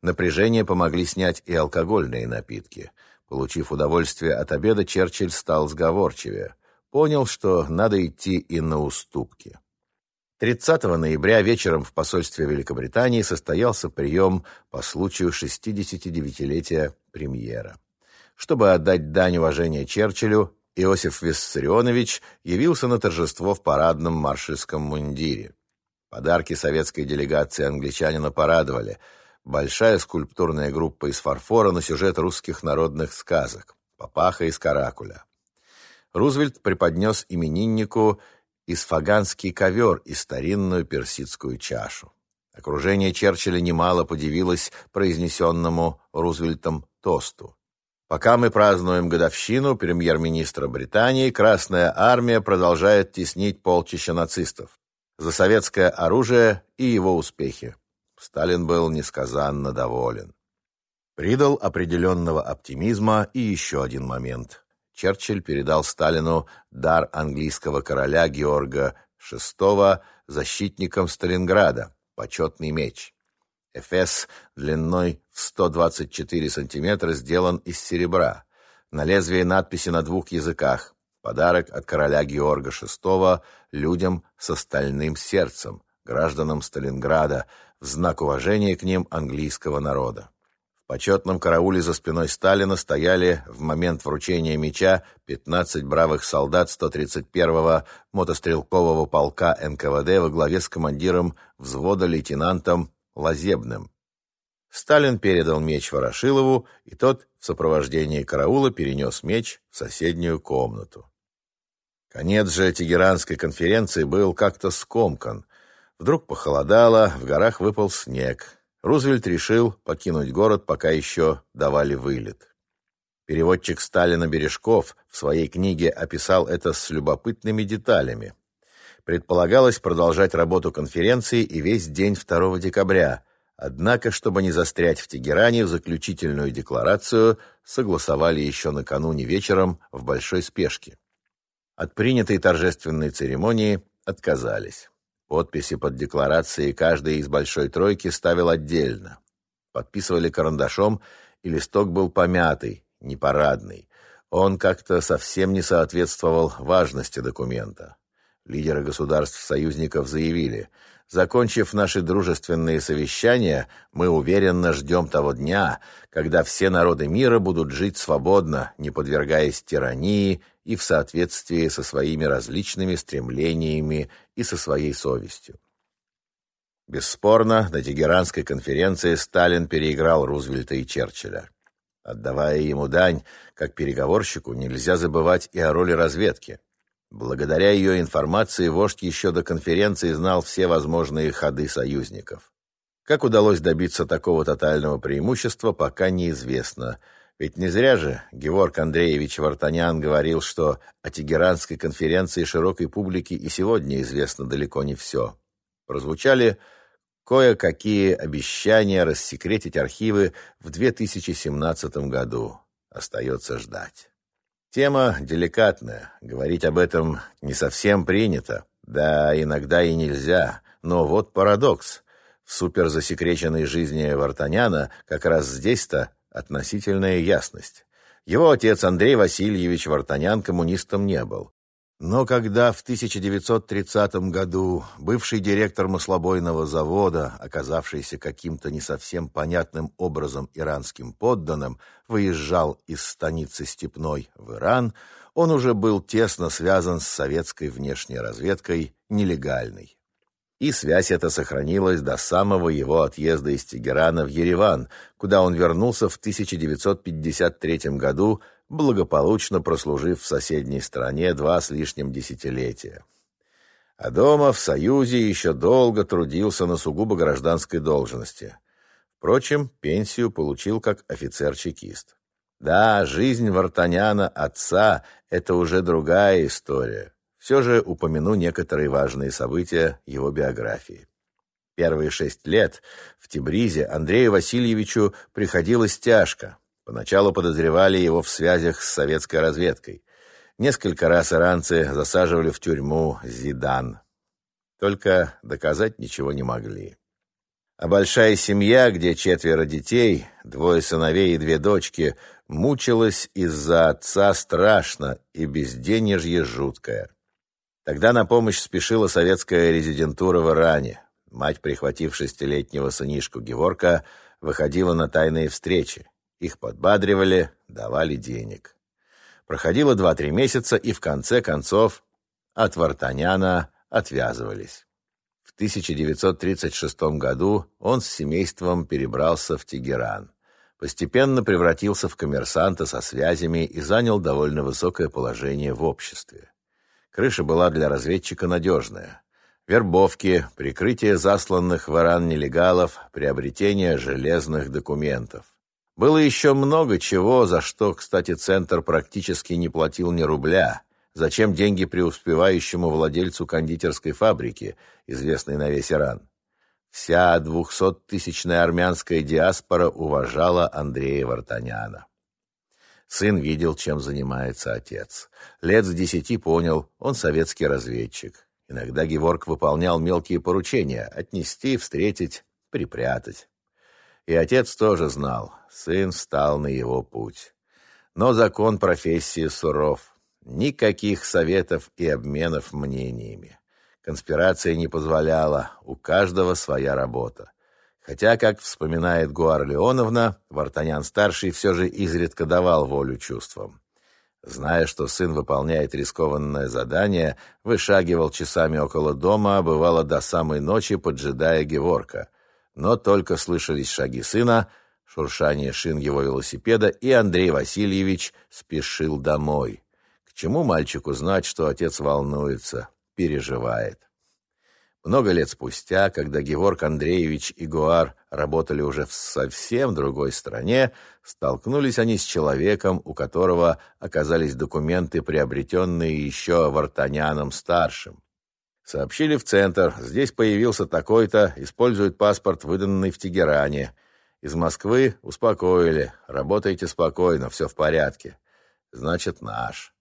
Напряжение помогли снять и алкогольные напитки. Получив удовольствие от обеда, Черчилль стал сговорчивее. Понял, что надо идти и на уступки. 30 ноября вечером в посольстве Великобритании состоялся прием по случаю 69-летия премьера. Чтобы отдать дань уважения Черчиллю, Иосиф Виссарионович явился на торжество в парадном маршальском мундире. Подарки советской делегации англичанина порадовали. Большая скульптурная группа из фарфора на сюжет русских народных сказок «Папаха из каракуля». Рузвельт преподнес имениннику исфаганский ковер и старинную персидскую чашу. Окружение Черчилля немало подивилось произнесенному Рузвельтом тосту. Пока мы празднуем годовщину премьер-министра Британии, Красная Армия продолжает теснить полчища нацистов. За советское оружие и его успехи. Сталин был несказанно доволен. Придал определенного оптимизма и еще один момент. Черчилль передал Сталину дар английского короля Георга VI защитникам Сталинграда – почетный меч. Эфес длиной в 124 сантиметра сделан из серебра. На лезвии надписи на двух языках. Подарок от короля Георга VI людям с стальным сердцем, гражданам Сталинграда, в знак уважения к ним английского народа. В почетном карауле за спиной Сталина стояли в момент вручения меча 15 бравых солдат 131-го мотострелкового полка НКВД во главе с командиром взвода лейтенантом Лазебным. Сталин передал меч Ворошилову, и тот в сопровождении караула перенес меч в соседнюю комнату. Конец же Тегеранской конференции был как-то скомкан. Вдруг похолодало, в горах выпал снег. Рузвельт решил покинуть город, пока еще давали вылет. Переводчик Сталина Бережков в своей книге описал это с любопытными деталями. Предполагалось продолжать работу конференции и весь день 2 декабря. Однако, чтобы не застрять в Тегеране, в заключительную декларацию согласовали еще накануне вечером в большой спешке. От принятой торжественной церемонии отказались. Подписи под декларацией каждый из большой тройки ставил отдельно. Подписывали карандашом, и листок был помятый, непарадный. Он как-то совсем не соответствовал важности документа. Лидеры государств-союзников заявили, закончив наши дружественные совещания, мы уверенно ждем того дня, когда все народы мира будут жить свободно, не подвергаясь тирании и в соответствии со своими различными стремлениями и со своей совестью. Бесспорно, на Тегеранской конференции Сталин переиграл Рузвельта и Черчилля. Отдавая ему дань, как переговорщику, нельзя забывать и о роли разведки. Благодаря ее информации вождь еще до конференции знал все возможные ходы союзников. Как удалось добиться такого тотального преимущества, пока неизвестно. Ведь не зря же Георг Андреевич Вартанян говорил, что о Тегеранской конференции широкой публике и сегодня известно далеко не все. Прозвучали кое-какие обещания рассекретить архивы в 2017 году. Остается ждать. Тема деликатная, говорить об этом не совсем принято, да иногда и нельзя, но вот парадокс. В суперзасекреченной жизни Вартаняна как раз здесь-то относительная ясность. Его отец Андрей Васильевич Вартанян коммунистом не был. Но когда в 1930 году бывший директор маслобойного завода, оказавшийся каким-то не совсем понятным образом иранским подданным, выезжал из станицы Степной в Иран, он уже был тесно связан с советской внешней разведкой нелегальной. И связь эта сохранилась до самого его отъезда из Тегерана в Ереван, куда он вернулся в 1953 году благополучно прослужив в соседней стране два с лишним десятилетия. А дома в Союзе еще долго трудился на сугубо гражданской должности. Впрочем, пенсию получил как офицер-чекист. Да, жизнь Вартаняна, отца, это уже другая история. Все же упомяну некоторые важные события его биографии. Первые шесть лет в Тибризе Андрею Васильевичу приходилось тяжко. Поначалу подозревали его в связях с советской разведкой. Несколько раз иранцы засаживали в тюрьму Зидан. Только доказать ничего не могли. А большая семья, где четверо детей, двое сыновей и две дочки, мучилась из-за отца страшно и безденежье жуткое. Тогда на помощь спешила советская резидентура в Иране. Мать, прихватив шестилетнего сынишку Геворка, выходила на тайные встречи. Их подбадривали, давали денег. Проходило два-три месяца, и в конце концов от Вартаняна отвязывались. В 1936 году он с семейством перебрался в Тегеран. Постепенно превратился в коммерсанта со связями и занял довольно высокое положение в обществе. Крыша была для разведчика надежная. Вербовки, прикрытие засланных в Иран нелегалов, приобретение железных документов. Было еще много чего, за что, кстати, Центр практически не платил ни рубля. Зачем деньги преуспевающему владельцу кондитерской фабрики, известной на весь Иран? Вся двухсоттысячная армянская диаспора уважала Андрея Вартаняна. Сын видел, чем занимается отец. Лет с десяти понял, он советский разведчик. Иногда Геворг выполнял мелкие поручения — отнести, встретить, припрятать. И отец тоже знал, сын встал на его путь. Но закон профессии суров. Никаких советов и обменов мнениями. Конспирация не позволяла, у каждого своя работа. Хотя, как вспоминает Гуар Леоновна, Вартанян-старший все же изредка давал волю чувствам. Зная, что сын выполняет рискованное задание, вышагивал часами около дома, а бывало до самой ночи, поджидая Геворка. Но только слышались шаги сына, шуршание шин его велосипеда, и Андрей Васильевич спешил домой. К чему мальчику знать, что отец волнуется, переживает? Много лет спустя, когда Геворг Андреевич и Гуар работали уже в совсем другой стране, столкнулись они с человеком, у которого оказались документы, приобретенные еще Вартаняном-старшим. Сообщили в центр, здесь появился такой-то, использует паспорт, выданный в Тегеране. Из Москвы успокоили. Работайте спокойно, все в порядке. Значит, наш.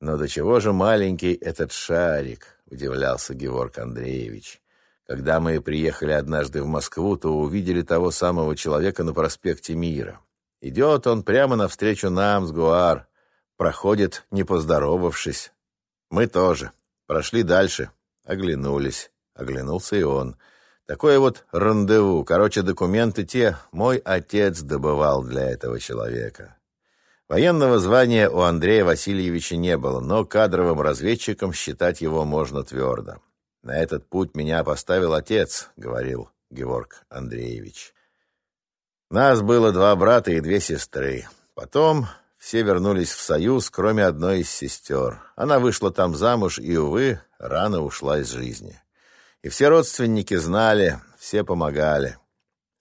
Но до чего же маленький этот шарик, удивлялся Георг Андреевич. Когда мы приехали однажды в Москву, то увидели того самого человека на проспекте Мира. Идет он прямо навстречу нам с Гуар. Проходит, не поздоровавшись. Мы тоже. Прошли дальше. Оглянулись. Оглянулся и он. Такое вот рандеву. Короче, документы те мой отец добывал для этого человека. Военного звания у Андрея Васильевича не было, но кадровым разведчиком считать его можно твердо. «На этот путь меня поставил отец», — говорил Георг Андреевич. «Нас было два брата и две сестры. Потом все вернулись в Союз, кроме одной из сестер. Она вышла там замуж и, увы, рано ушла из жизни. И все родственники знали, все помогали.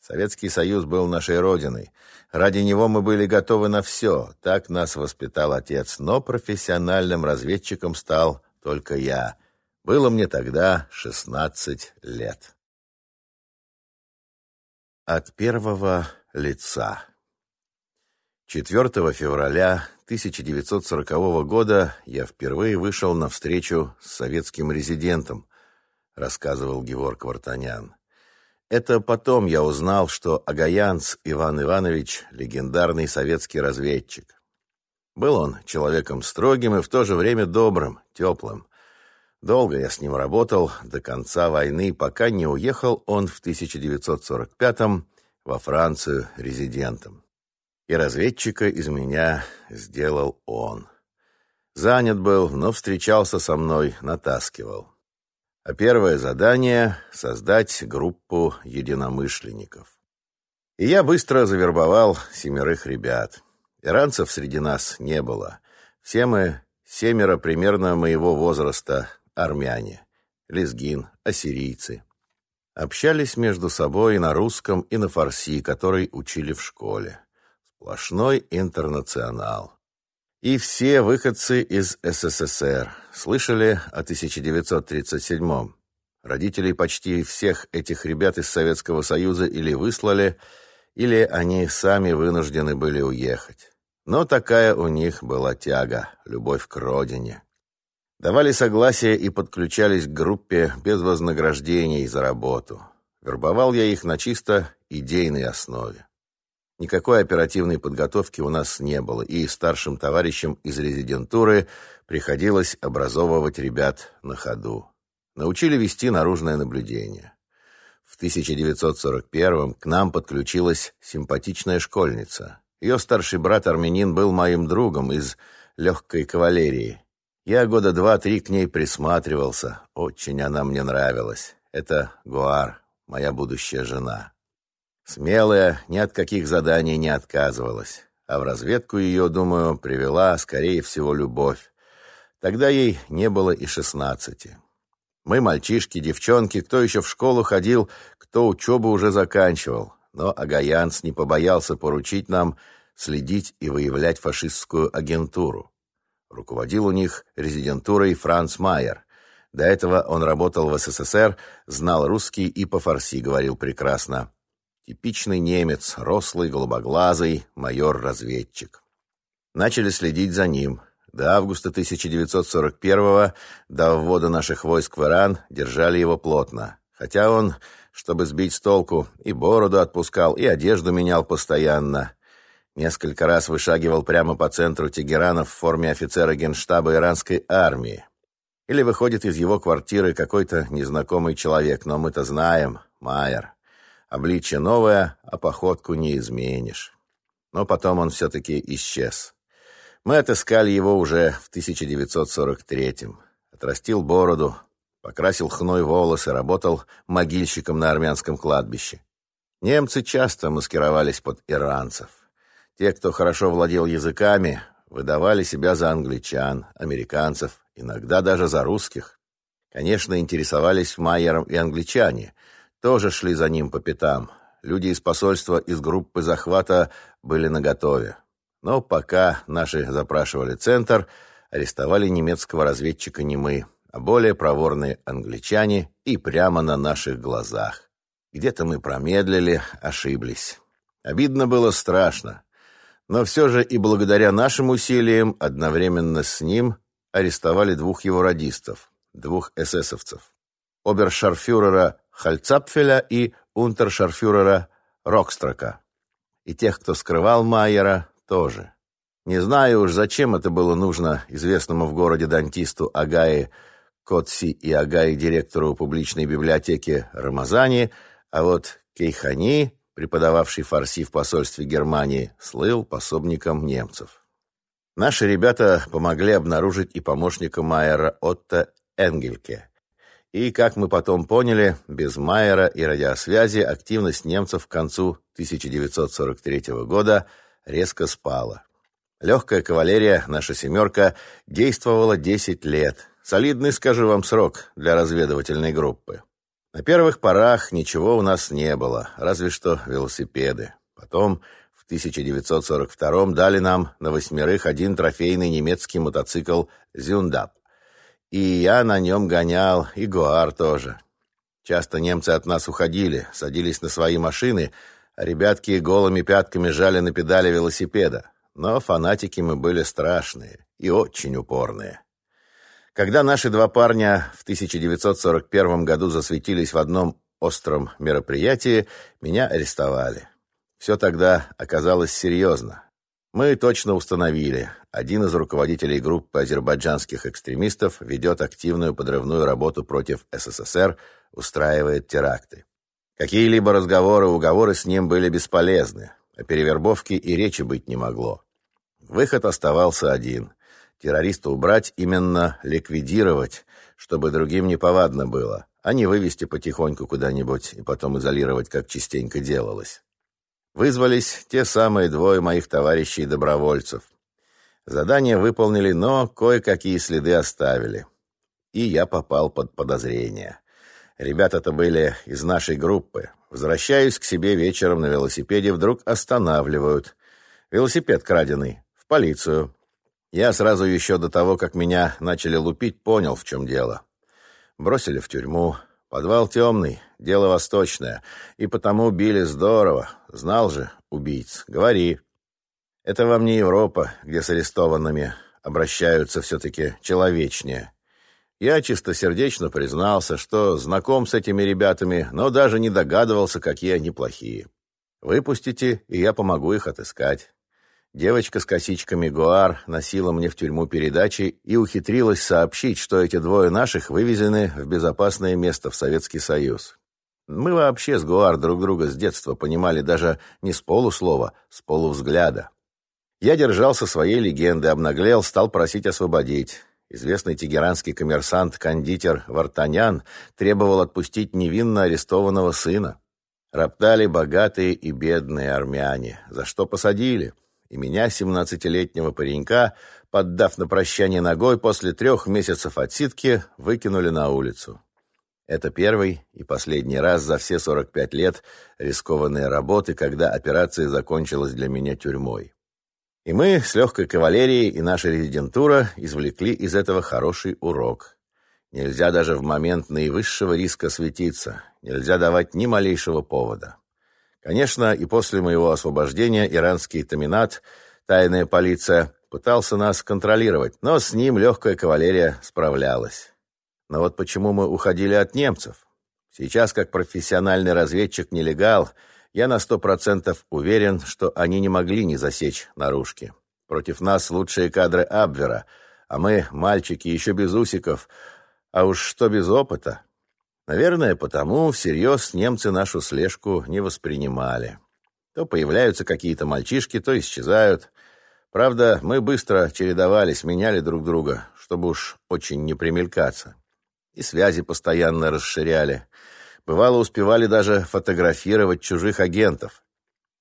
Советский Союз был нашей родиной. Ради него мы были готовы на все. Так нас воспитал отец. Но профессиональным разведчиком стал только я. Было мне тогда 16 лет. От первого лица. 4 февраля 1940 года я впервые вышел на встречу с советским резидентом, рассказывал Георг Вартанян. Это потом я узнал, что Агаянц Иван Иванович – легендарный советский разведчик. Был он человеком строгим и в то же время добрым, теплым. Долго я с ним работал, до конца войны, пока не уехал он в 1945-м во Францию резидентом. И разведчика из меня сделал он. Занят был, но встречался со мной, натаскивал. А первое задание — создать группу единомышленников. И я быстро завербовал семерых ребят. Иранцев среди нас не было. Все мы семеро примерно моего возраста армяне, лезгин, ассирийцы. Общались между собой на русском и на фарси, который учили в школе. Сплошной интернационал. И все выходцы из СССР слышали о 1937-м. Родителей почти всех этих ребят из Советского Союза или выслали, или они сами вынуждены были уехать. Но такая у них была тяга, любовь к родине. Давали согласие и подключались к группе без вознаграждений за работу. Вербовал я их на чисто идейной основе. Никакой оперативной подготовки у нас не было, и старшим товарищам из резидентуры приходилось образовывать ребят на ходу. Научили вести наружное наблюдение. В 1941 к нам подключилась симпатичная школьница. Ее старший брат-армянин был моим другом из легкой кавалерии. Я года два-три к ней присматривался. Очень она мне нравилась. Это Гуар, моя будущая жена. Смелая, ни от каких заданий не отказывалась. А в разведку ее, думаю, привела, скорее всего, любовь. Тогда ей не было и шестнадцати. Мы, мальчишки, девчонки, кто еще в школу ходил, кто учебу уже заканчивал. Но Агаянц не побоялся поручить нам следить и выявлять фашистскую агентуру. Руководил у них резидентурой Франц Майер. До этого он работал в СССР, знал русский и по-фарси говорил прекрасно. Типичный немец, рослый, голубоглазый, майор-разведчик. Начали следить за ним. До августа 1941-го, до ввода наших войск в Иран, держали его плотно. Хотя он, чтобы сбить с толку, и бороду отпускал, и одежду менял постоянно. Несколько раз вышагивал прямо по центру Тегерана в форме офицера генштаба иранской армии. Или выходит из его квартиры какой-то незнакомый человек, но мы-то знаем, Майер. Обличье новое, а походку не изменишь. Но потом он все-таки исчез. Мы отыскали его уже в 1943-м. Отрастил бороду, покрасил хной волосы, работал могильщиком на армянском кладбище. Немцы часто маскировались под иранцев. Те, кто хорошо владел языками, выдавали себя за англичан, американцев, иногда даже за русских. Конечно, интересовались Майером и англичане – тоже шли за ним по пятам. Люди из посольства из группы захвата были наготове. Но пока наши запрашивали центр, арестовали немецкого разведчика не мы, а более проворные англичане и прямо на наших глазах. Где-то мы промедлили, ошиблись. Обидно было страшно. Но все же и благодаря нашим усилиям одновременно с ним арестовали двух его радистов, двух эсэсовцев. Обершарфюрера Хальцапфеля и унтершарфюрера Рокстрока. И тех, кто скрывал Майера, тоже. Не знаю уж, зачем это было нужно известному в городе дантисту Агаи Котси и Агаи директору публичной библиотеки Рамазани, а вот Кейхани, преподававший фарси в посольстве Германии, слыл пособником немцев. Наши ребята помогли обнаружить и помощника Майера Отто Энгельке, и, как мы потом поняли, без Майера и радиосвязи активность немцев к концу 1943 года резко спала. Легкая кавалерия, наша «семерка», действовала 10 лет. Солидный, скажу вам, срок для разведывательной группы. На первых порах ничего у нас не было, разве что велосипеды. Потом в 1942 дали нам на восьмерых один трофейный немецкий мотоцикл «Зюндап». И я на нем гонял, и Гуар тоже. Часто немцы от нас уходили, садились на свои машины, а ребятки голыми пятками жали на педали велосипеда. Но фанатики мы были страшные и очень упорные. Когда наши два парня в 1941 году засветились в одном остром мероприятии меня арестовали. Все тогда оказалось серьезно. Мы точно установили, один из руководителей группы азербайджанских экстремистов ведет активную подрывную работу против СССР, устраивает теракты. Какие-либо разговоры, уговоры с ним были бесполезны. О перевербовке и речи быть не могло. Выход оставался один. Террориста убрать, именно ликвидировать, чтобы другим не повадно было, а не вывести потихоньку куда-нибудь и потом изолировать, как частенько делалось. Вызвались те самые двое моих товарищей-добровольцев. Задание выполнили, но кое-какие следы оставили. И я попал под подозрение. Ребята-то были из нашей группы. Возвращаюсь к себе вечером на велосипеде, вдруг останавливают. Велосипед краденый. В полицию. Я сразу еще до того, как меня начали лупить, понял, в чем дело. Бросили в тюрьму. Подвал темный, дело восточное. И потому били здорово. Знал же, убийц. Говори. Это вам не Европа, где с арестованными обращаются все-таки человечнее. Я чистосердечно признался, что знаком с этими ребятами, но даже не догадывался, какие они плохие. Выпустите, и я помогу их отыскать. Девочка с косичками Гуар носила мне в тюрьму передачи и ухитрилась сообщить, что эти двое наших вывезены в безопасное место в Советский Союз. Мы вообще с Гуар друг друга с детства понимали даже не с полуслова, с полувзгляда. Я держался своей легенды, обнаглел, стал просить освободить. Известный тегеранский коммерсант-кондитер Вартанян требовал отпустить невинно арестованного сына. Роптали богатые и бедные армяне, за что посадили – и меня, семнадцатилетнего паренька, поддав на прощание ногой, после трех месяцев отсидки выкинули на улицу. Это первый и последний раз за все 45 лет рискованной работы, когда операция закончилась для меня тюрьмой. И мы с легкой кавалерией и наша резидентура извлекли из этого хороший урок. Нельзя даже в момент наивысшего риска светиться, нельзя давать ни малейшего повода. Конечно, и после моего освобождения иранский Таминат, тайная полиция, пытался нас контролировать, но с ним легкая кавалерия справлялась. Но вот почему мы уходили от немцев? Сейчас, как профессиональный разведчик-нелегал, я на сто процентов уверен, что они не могли не засечь наружки. Против нас лучшие кадры Абвера, а мы, мальчики, еще без усиков, а уж что без опыта. Наверное, потому всерьез немцы нашу слежку не воспринимали. То появляются какие-то мальчишки, то исчезают. Правда, мы быстро чередовались, меняли друг друга, чтобы уж очень не примелькаться. И связи постоянно расширяли. Бывало, успевали даже фотографировать чужих агентов.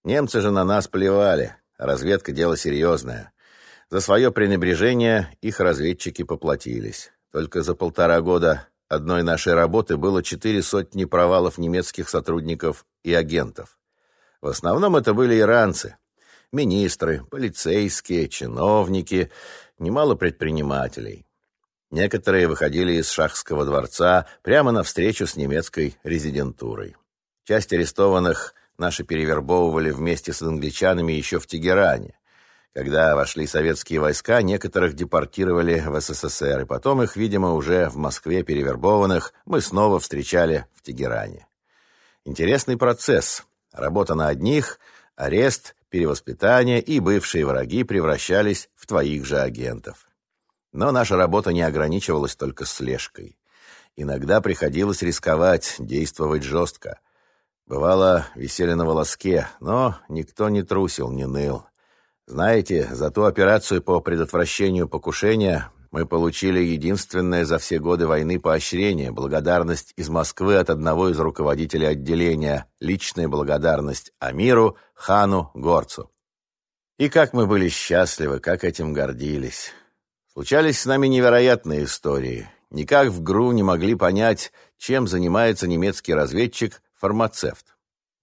Немцы же на нас плевали, а разведка — дело серьезное. За свое пренебрежение их разведчики поплатились. Только за полтора года одной нашей работы было четыре сотни провалов немецких сотрудников и агентов. В основном это были иранцы, министры, полицейские, чиновники, немало предпринимателей. Некоторые выходили из шахского дворца прямо на встречу с немецкой резидентурой. Часть арестованных наши перевербовывали вместе с англичанами еще в Тегеране. Когда вошли советские войска, некоторых депортировали в СССР, и потом их, видимо, уже в Москве перевербованных мы снова встречали в Тегеране. Интересный процесс. Работа на одних, арест, перевоспитание и бывшие враги превращались в твоих же агентов. Но наша работа не ограничивалась только слежкой. Иногда приходилось рисковать, действовать жестко. Бывало, висели на волоске, но никто не трусил, не ныл. Знаете, за ту операцию по предотвращению покушения мы получили единственное за все годы войны поощрение, благодарность из Москвы от одного из руководителей отделения, личная благодарность Амиру, Хану, Горцу. И как мы были счастливы, как этим гордились. Случались с нами невероятные истории. Никак в ГРУ не могли понять, чем занимается немецкий разведчик-фармацевт.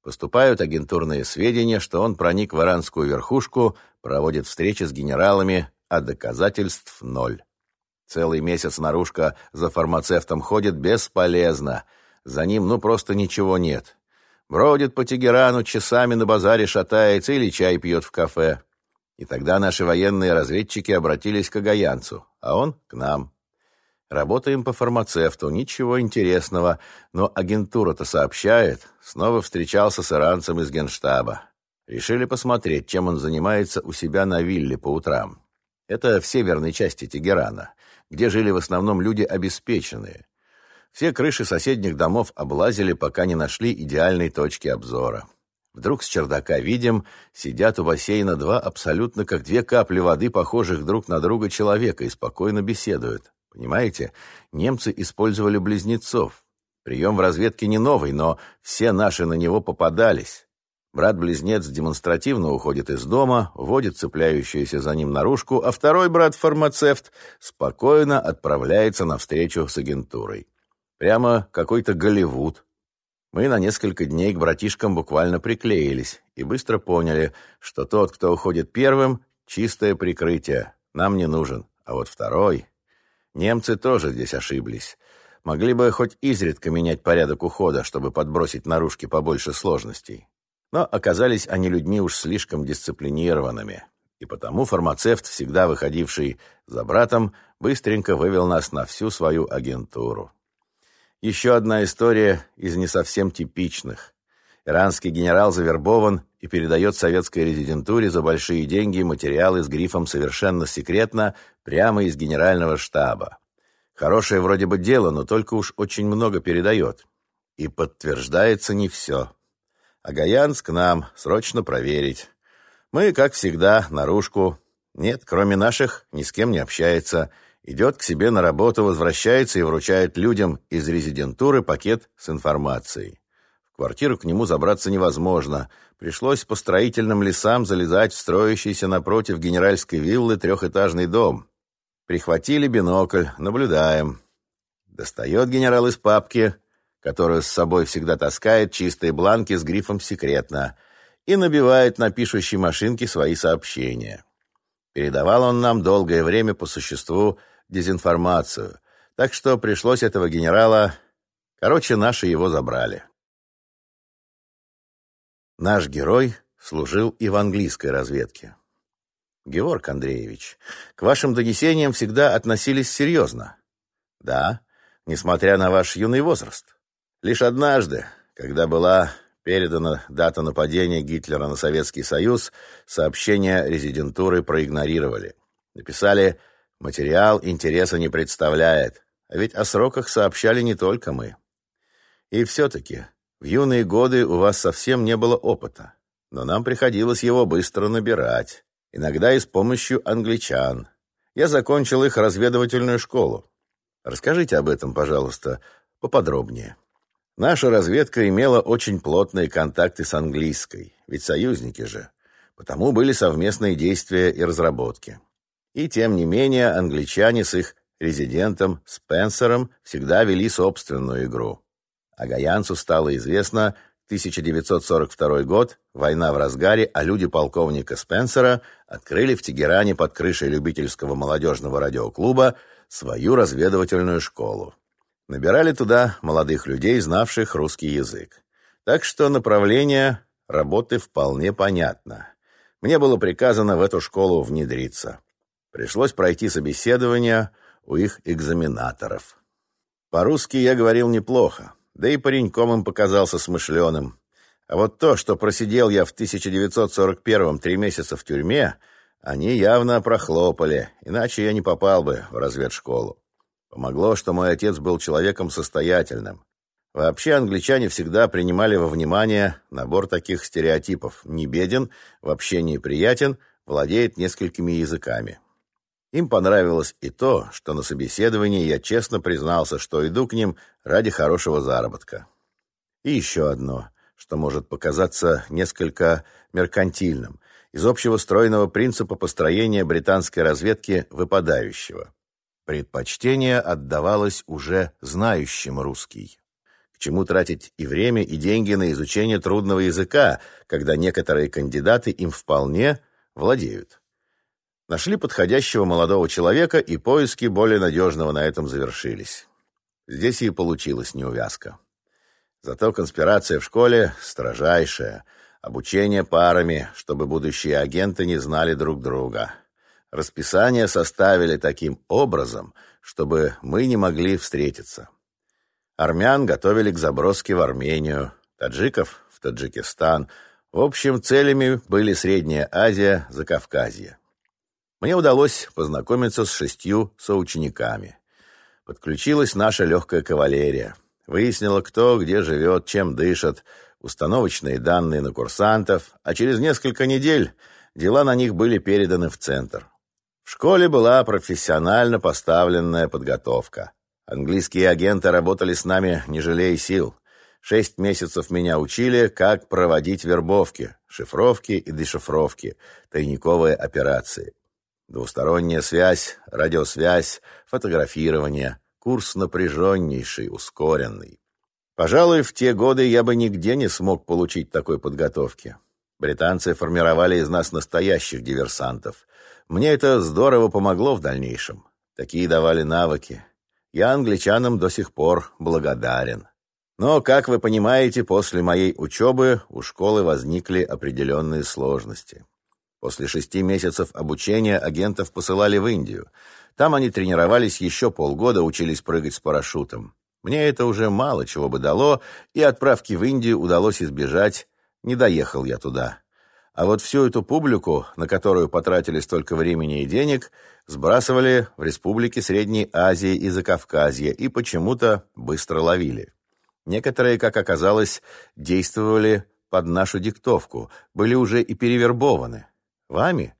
Поступают агентурные сведения, что он проник в иранскую верхушку, проводит встречи с генералами, а доказательств ноль. Целый месяц наружка за фармацевтом ходит бесполезно. За ним ну просто ничего нет. Бродит по Тегерану, часами на базаре шатается или чай пьет в кафе. И тогда наши военные разведчики обратились к Агаянцу, а он к нам. Работаем по фармацевту, ничего интересного, но агентура-то сообщает. Снова встречался с иранцем из генштаба. Решили посмотреть, чем он занимается у себя на вилле по утрам. Это в северной части Тегерана, где жили в основном люди обеспеченные. Все крыши соседних домов облазили, пока не нашли идеальной точки обзора. Вдруг с чердака видим, сидят у бассейна два абсолютно как две капли воды, похожих друг на друга человека, и спокойно беседуют. Понимаете, немцы использовали близнецов. Прием в разведке не новый, но все наши на него попадались. Брат-близнец демонстративно уходит из дома, вводит цепляющуюся за ним наружку, а второй брат-фармацевт спокойно отправляется на встречу с агентурой. Прямо какой-то Голливуд. Мы на несколько дней к братишкам буквально приклеились и быстро поняли, что тот, кто уходит первым, чистое прикрытие, нам не нужен. А вот второй... Немцы тоже здесь ошиблись. Могли бы хоть изредка менять порядок ухода, чтобы подбросить наружки побольше сложностей. Но оказались они людьми уж слишком дисциплинированными. И потому фармацевт, всегда выходивший за братом, быстренько вывел нас на всю свою агентуру. Еще одна история из не совсем типичных. Иранский генерал завербован и передает советской резидентуре за большие деньги материалы с грифом «Совершенно секретно» прямо из генерального штаба. Хорошее вроде бы дело, но только уж очень много передает. И подтверждается не все. А Гаянс к нам, срочно проверить. Мы, как всегда, наружку. Нет, кроме наших, ни с кем не общается идет к себе на работу, возвращается и вручает людям из резидентуры пакет с информацией. В квартиру к нему забраться невозможно. Пришлось по строительным лесам залезать в строящийся напротив генеральской виллы трехэтажный дом. Прихватили бинокль, наблюдаем. Достает генерал из папки, которую с собой всегда таскает, чистые бланки с грифом «Секретно» и набивает на пишущей машинке свои сообщения. Передавал он нам долгое время по существу дезинформацию, так что пришлось этого генерала... Короче, наши его забрали. Наш герой служил и в английской разведке. Георг Андреевич, к вашим донесениям всегда относились серьезно. Да, несмотря на ваш юный возраст. Лишь однажды, когда была передана дата нападения Гитлера на Советский Союз, сообщения резидентуры проигнорировали. Написали Материал интереса не представляет, а ведь о сроках сообщали не только мы. И все-таки в юные годы у вас совсем не было опыта, но нам приходилось его быстро набирать, иногда и с помощью англичан. Я закончил их разведывательную школу. Расскажите об этом, пожалуйста, поподробнее. Наша разведка имела очень плотные контакты с английской, ведь союзники же. Потому были совместные действия и разработки. И тем не менее англичане с их резидентом Спенсером всегда вели собственную игру. А Гаянцу стало известно 1942 год, война в разгаре, а люди полковника Спенсера открыли в Тегеране под крышей любительского молодежного радиоклуба свою разведывательную школу. Набирали туда молодых людей, знавших русский язык. Так что направление работы вполне понятно. Мне было приказано в эту школу внедриться. Пришлось пройти собеседование у их экзаменаторов. По-русски я говорил неплохо, да и пареньком им показался смышленым. А вот то, что просидел я в 1941-м три месяца в тюрьме, они явно прохлопали, иначе я не попал бы в разведшколу. Помогло, что мой отец был человеком состоятельным. Вообще англичане всегда принимали во внимание набор таких стереотипов. Не беден, в общении приятен, владеет несколькими языками. Им понравилось и то, что на собеседовании я честно признался, что иду к ним ради хорошего заработка. И еще одно, что может показаться несколько меркантильным, из общего стройного принципа построения британской разведки выпадающего. Предпочтение отдавалось уже знающим русский. К чему тратить и время, и деньги на изучение трудного языка, когда некоторые кандидаты им вполне владеют? Нашли подходящего молодого человека, и поиски более надежного на этом завершились. Здесь и получилась неувязка. Зато конспирация в школе строжайшая, обучение парами, чтобы будущие агенты не знали друг друга. Расписание составили таким образом, чтобы мы не могли встретиться. Армян готовили к заброске в Армению, таджиков — в Таджикистан. В общем, целями были Средняя Азия, Закавказье. Мне удалось познакомиться с шестью соучениками. Подключилась наша легкая кавалерия. Выяснила, кто где живет, чем дышит, установочные данные на курсантов, а через несколько недель дела на них были переданы в центр. В школе была профессионально поставленная подготовка. Английские агенты работали с нами, не жалея сил. Шесть месяцев меня учили, как проводить вербовки, шифровки и дешифровки, тайниковые операции. Двусторонняя связь, радиосвязь, фотографирование, курс напряженнейший, ускоренный. Пожалуй, в те годы я бы нигде не смог получить такой подготовки. Британцы формировали из нас настоящих диверсантов. Мне это здорово помогло в дальнейшем. Такие давали навыки. Я англичанам до сих пор благодарен. Но, как вы понимаете, после моей учебы у школы возникли определенные сложности. После шести месяцев обучения агентов посылали в Индию. Там они тренировались еще полгода, учились прыгать с парашютом. Мне это уже мало чего бы дало, и отправки в Индию удалось избежать, не доехал я туда. А вот всю эту публику, на которую потратили столько времени и денег, сбрасывали в республики Средней Азии и Закавказья и почему-то быстро ловили. Некоторые, как оказалось, действовали под нашу диктовку, были уже и перевербованы. Вами?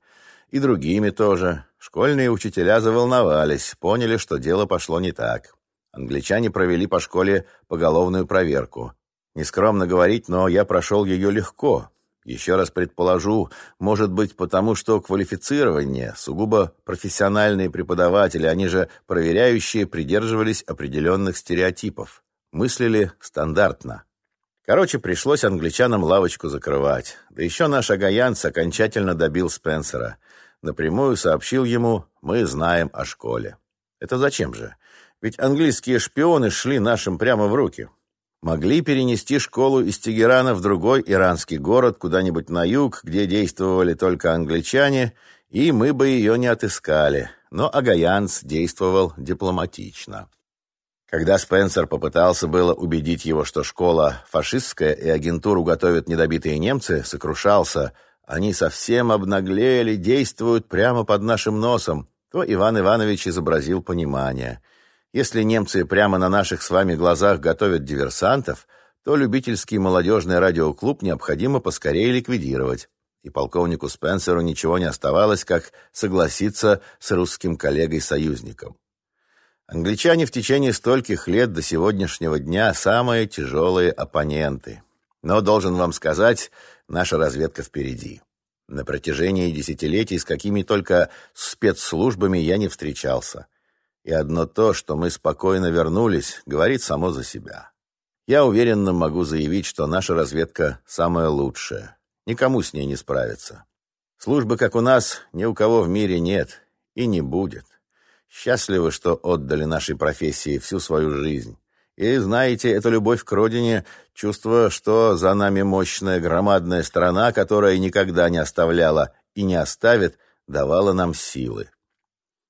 И другими тоже. Школьные учителя заволновались, поняли, что дело пошло не так. Англичане провели по школе поголовную проверку. Нескромно говорить, но я прошел ее легко. Еще раз предположу, может быть, потому что квалифицирование, сугубо профессиональные преподаватели, они же проверяющие, придерживались определенных стереотипов. Мыслили стандартно. Короче, пришлось англичанам лавочку закрывать. Да еще наш агаянц окончательно добил Спенсера. Напрямую сообщил ему, мы знаем о школе. Это зачем же? Ведь английские шпионы шли нашим прямо в руки. Могли перенести школу из Тегерана в другой иранский город, куда-нибудь на юг, где действовали только англичане, и мы бы ее не отыскали. Но Агаянс действовал дипломатично. Когда Спенсер попытался было убедить его, что школа фашистская и агентуру готовят недобитые немцы, сокрушался. Они совсем обнаглели, действуют прямо под нашим носом. То Иван Иванович изобразил понимание. Если немцы прямо на наших с вами глазах готовят диверсантов, то любительский молодежный радиоклуб необходимо поскорее ликвидировать. И полковнику Спенсеру ничего не оставалось, как согласиться с русским коллегой-союзником. Англичане в течение стольких лет до сегодняшнего дня самые тяжелые оппоненты. Но, должен вам сказать, наша разведка впереди. На протяжении десятилетий с какими только спецслужбами я не встречался. И одно то, что мы спокойно вернулись, говорит само за себя. Я уверенно могу заявить, что наша разведка самая лучшая. Никому с ней не справиться. Службы, как у нас, ни у кого в мире нет и не будет. Счастливы, что отдали нашей профессии всю свою жизнь. И знаете, эта любовь к родине, чувство, что за нами мощная громадная страна, которая никогда не оставляла и не оставит, давала нам силы.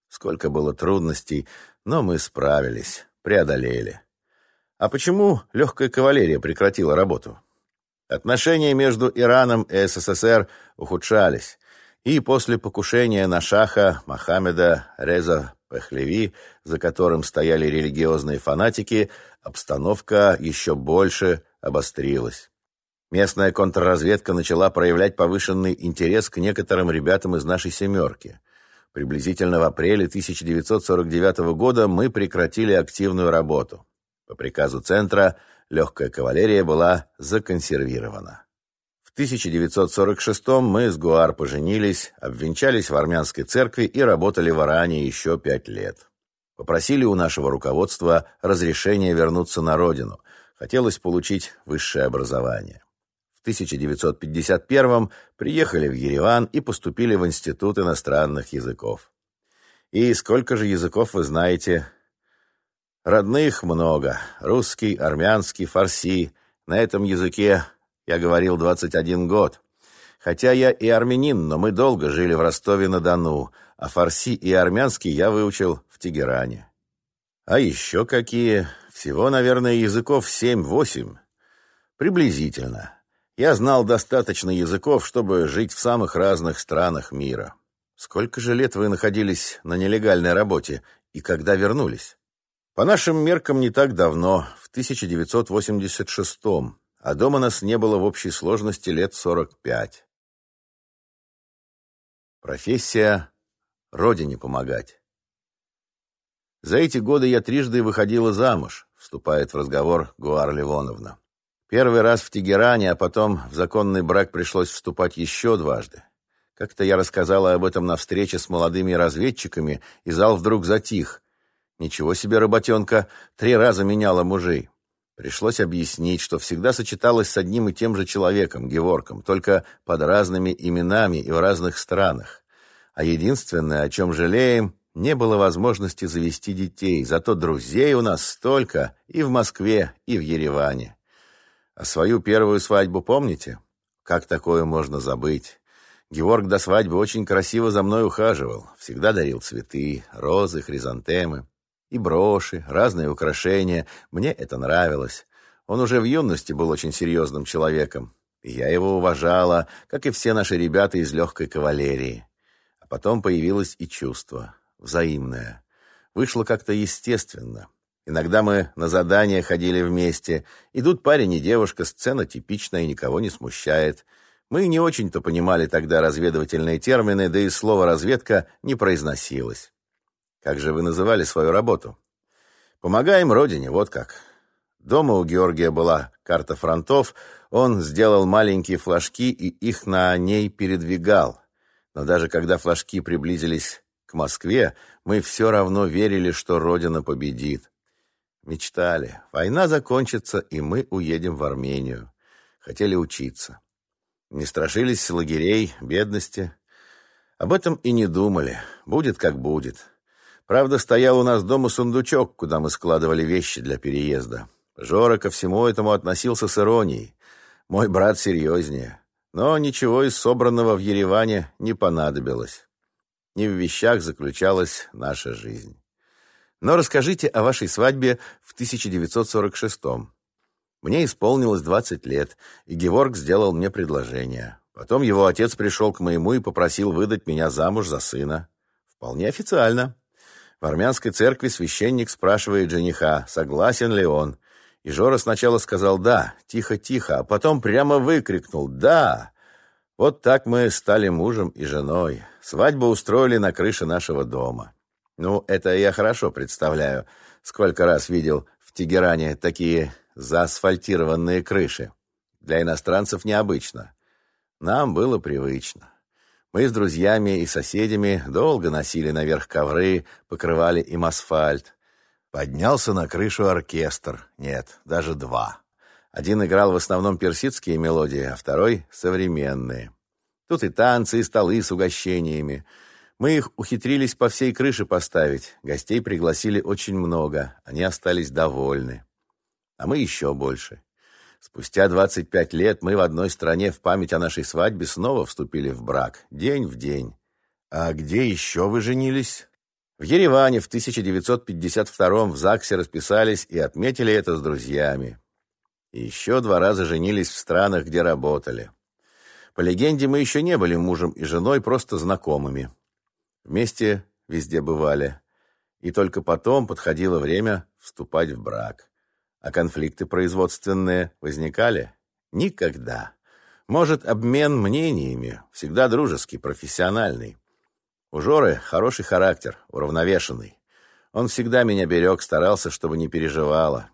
Сколько было трудностей, но мы справились, преодолели. А почему легкая кавалерия прекратила работу? Отношения между Ираном и СССР ухудшались, и после покушения на шаха Мохаммеда Реза Пехлеви, за которым стояли религиозные фанатики, обстановка еще больше обострилась. Местная контрразведка начала проявлять повышенный интерес к некоторым ребятам из нашей «семерки». Приблизительно в апреле 1949 года мы прекратили активную работу. По приказу Центра легкая кавалерия была законсервирована. 1946 мы с Гуар поженились, обвенчались в армянской церкви и работали в Иране еще пять лет. Попросили у нашего руководства разрешения вернуться на родину. Хотелось получить высшее образование. В 1951 приехали в Ереван и поступили в Институт иностранных языков. И сколько же языков вы знаете? Родных много. Русский, армянский, фарси. На этом языке я говорил 21 год. Хотя я и армянин, но мы долго жили в Ростове-на-Дону, а фарси и армянский я выучил в Тегеране. А еще какие? Всего, наверное, языков семь-восемь. Приблизительно. Я знал достаточно языков, чтобы жить в самых разных странах мира. Сколько же лет вы находились на нелегальной работе и когда вернулись? По нашим меркам не так давно, в 1986-м, а дома нас не было в общей сложности лет 45. Профессия — родине помогать. За эти годы я трижды выходила замуж, вступает в разговор Гуар Ливоновна. Первый раз в Тегеране, а потом в законный брак пришлось вступать еще дважды. Как-то я рассказала об этом на встрече с молодыми разведчиками, и зал вдруг затих. Ничего себе работенка, три раза меняла мужей. Пришлось объяснить, что всегда сочеталась с одним и тем же человеком, Геворком, только под разными именами и в разных странах. А единственное, о чем жалеем, не было возможности завести детей, зато друзей у нас столько и в Москве, и в Ереване. А свою первую свадьбу помните? Как такое можно забыть? Георг до свадьбы очень красиво за мной ухаживал, всегда дарил цветы, розы, хризантемы. И броши, разные украшения. Мне это нравилось. Он уже в юности был очень серьезным человеком. Я его уважала, как и все наши ребята из легкой кавалерии. А потом появилось и чувство. Взаимное. Вышло как-то естественно. Иногда мы на задания ходили вместе. Идут парень и девушка, сцена типичная и никого не смущает. Мы не очень-то понимали тогда разведывательные термины, да и слово «разведка» не произносилось. Как же вы называли свою работу? Помогаем родине, вот как. Дома у Георгия была карта фронтов, он сделал маленькие флажки и их на ней передвигал. Но даже когда флажки приблизились к Москве, мы все равно верили, что Родина победит. Мечтали. Война закончится, и мы уедем в Армению. Хотели учиться. Не страшились лагерей, бедности. Об этом и не думали. Будет как будет. Правда, стоял у нас дома сундучок, куда мы складывали вещи для переезда. Жора ко всему этому относился с иронией. Мой брат серьезнее. Но ничего из собранного в Ереване не понадобилось. Не в вещах заключалась наша жизнь. Но расскажите о вашей свадьбе в 1946-м. Мне исполнилось 20 лет, и Геворг сделал мне предложение. Потом его отец пришел к моему и попросил выдать меня замуж за сына. Вполне официально. Армянской церкви священник спрашивает жениха, согласен ли он. И Жора сначала сказал «да», тихо-тихо, а потом прямо выкрикнул «да». Вот так мы стали мужем и женой. Свадьбу устроили на крыше нашего дома. Ну, это я хорошо представляю. Сколько раз видел в Тегеране такие заасфальтированные крыши. Для иностранцев необычно. Нам было привычно. Мы с друзьями и соседями долго носили наверх ковры, покрывали им асфальт. Поднялся на крышу оркестр. Нет, даже два. Один играл в основном персидские мелодии, а второй — современные. Тут и танцы, и столы с угощениями. Мы их ухитрились по всей крыше поставить. Гостей пригласили очень много. Они остались довольны. А мы еще больше. Спустя 25 лет мы в одной стране в память о нашей свадьбе снова вступили в брак, день в день. А где еще вы женились? В Ереване в 1952 в ЗАГСе расписались и отметили это с друзьями. И еще два раза женились в странах, где работали. По легенде, мы еще не были мужем и женой, просто знакомыми. Вместе везде бывали. И только потом подходило время вступать в брак. А конфликты производственные возникали? Никогда. Может, обмен мнениями, всегда дружеский, профессиональный. У Жоры хороший характер, уравновешенный. Он всегда меня берег, старался, чтобы не переживала.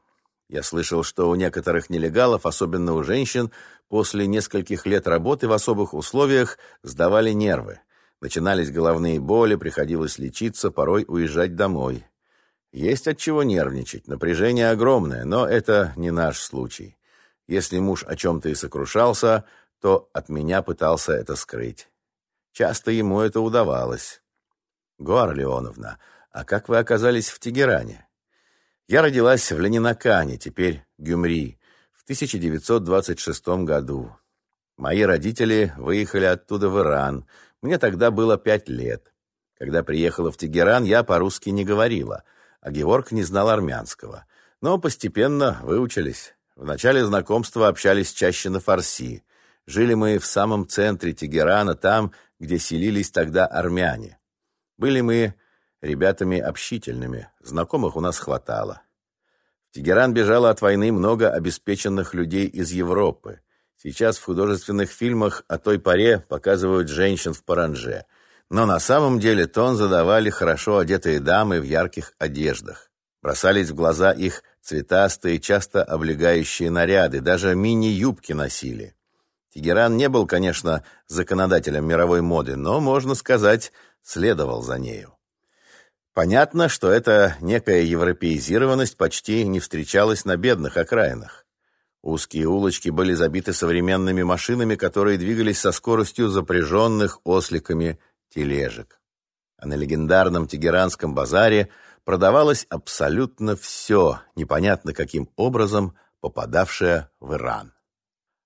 Я слышал, что у некоторых нелегалов, особенно у женщин, после нескольких лет работы в особых условиях сдавали нервы. Начинались головные боли, приходилось лечиться, порой уезжать домой. Есть от чего нервничать, напряжение огромное, но это не наш случай. Если муж о чем-то и сокрушался, то от меня пытался это скрыть. Часто ему это удавалось. Гуар Леоновна, а как вы оказались в Тегеране? Я родилась в Ленинакане, теперь Гюмри, в 1926 году. Мои родители выехали оттуда в Иран. Мне тогда было пять лет. Когда приехала в Тегеран, я по-русски не говорила – а Геворг не знал армянского. Но постепенно выучились. В начале знакомства общались чаще на фарси. Жили мы в самом центре Тегерана, там, где селились тогда армяне. Были мы ребятами общительными, знакомых у нас хватало. В Тегеран бежало от войны много обеспеченных людей из Европы. Сейчас в художественных фильмах о той поре показывают женщин в паранже. Но на самом деле тон задавали хорошо одетые дамы в ярких одеждах. Бросались в глаза их цветастые, часто облегающие наряды, даже мини-юбки носили. Тегеран не был, конечно, законодателем мировой моды, но, можно сказать, следовал за нею. Понятно, что эта некая европеизированность почти не встречалась на бедных окраинах. Узкие улочки были забиты современными машинами, которые двигались со скоростью запряженных осликами тележек. А на легендарном Тегеранском базаре продавалось абсолютно все, непонятно каким образом попадавшее в Иран.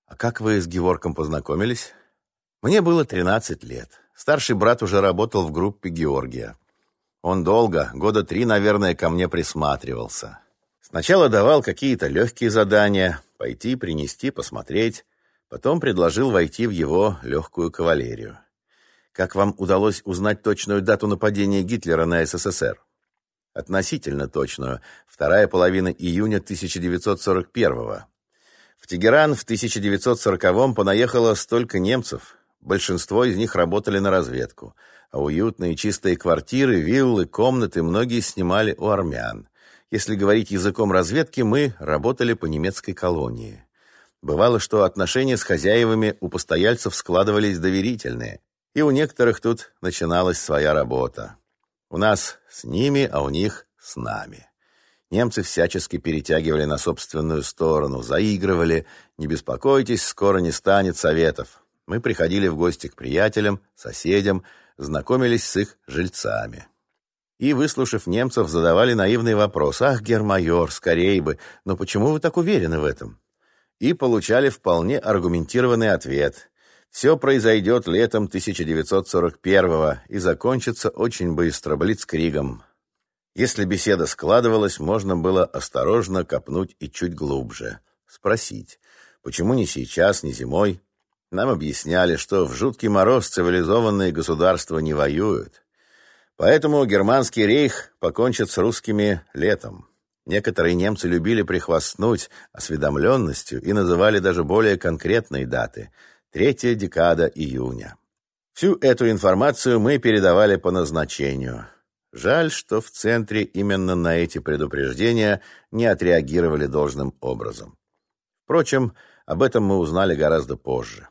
«А как вы с Геворком познакомились?» «Мне было 13 лет. Старший брат уже работал в группе Георгия. Он долго, года три, наверное, ко мне присматривался. Сначала давал какие-то легкие задания, пойти, принести, посмотреть. Потом предложил войти в его легкую кавалерию. Как вам удалось узнать точную дату нападения Гитлера на СССР? Относительно точную. Вторая половина июня 1941 -го. В Тегеран в 1940-м понаехало столько немцев. Большинство из них работали на разведку. А уютные чистые квартиры, виллы, комнаты многие снимали у армян. Если говорить языком разведки, мы работали по немецкой колонии. Бывало, что отношения с хозяевами у постояльцев складывались доверительные, и у некоторых тут начиналась своя работа. У нас с ними, а у них с нами. Немцы всячески перетягивали на собственную сторону, заигрывали. «Не беспокойтесь, скоро не станет советов». Мы приходили в гости к приятелям, соседям, знакомились с их жильцами. И, выслушав немцев, задавали наивный вопрос. «Ах, гермайор, скорей бы! Но почему вы так уверены в этом?» И получали вполне аргументированный ответ. Все произойдет летом 1941 и закончится очень быстро, блицкригом. Если беседа складывалась, можно было осторожно копнуть и чуть глубже. Спросить, почему не сейчас, не зимой? Нам объясняли, что в жуткий мороз цивилизованные государства не воюют. Поэтому германский рейх покончит с русскими летом. Некоторые немцы любили прихвастнуть осведомленностью и называли даже более конкретные даты – третья декада июня. Всю эту информацию мы передавали по назначению. Жаль, что в центре именно на эти предупреждения не отреагировали должным образом. Впрочем, об этом мы узнали гораздо позже.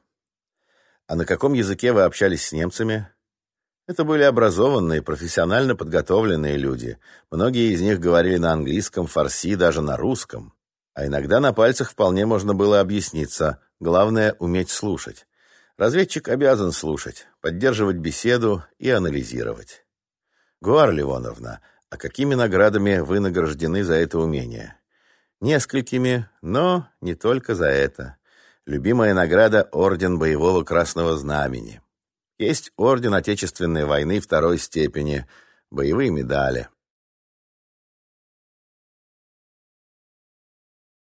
А на каком языке вы общались с немцами? Это были образованные, профессионально подготовленные люди. Многие из них говорили на английском, фарси, даже на русском. А иногда на пальцах вполне можно было объясниться. Главное — уметь слушать. Разведчик обязан слушать, поддерживать беседу и анализировать. Гуар Ливоновна, а какими наградами вы награждены за это умение? Несколькими, но не только за это. Любимая награда — Орден Боевого Красного Знамени. Есть Орден Отечественной войны второй степени, боевые медали.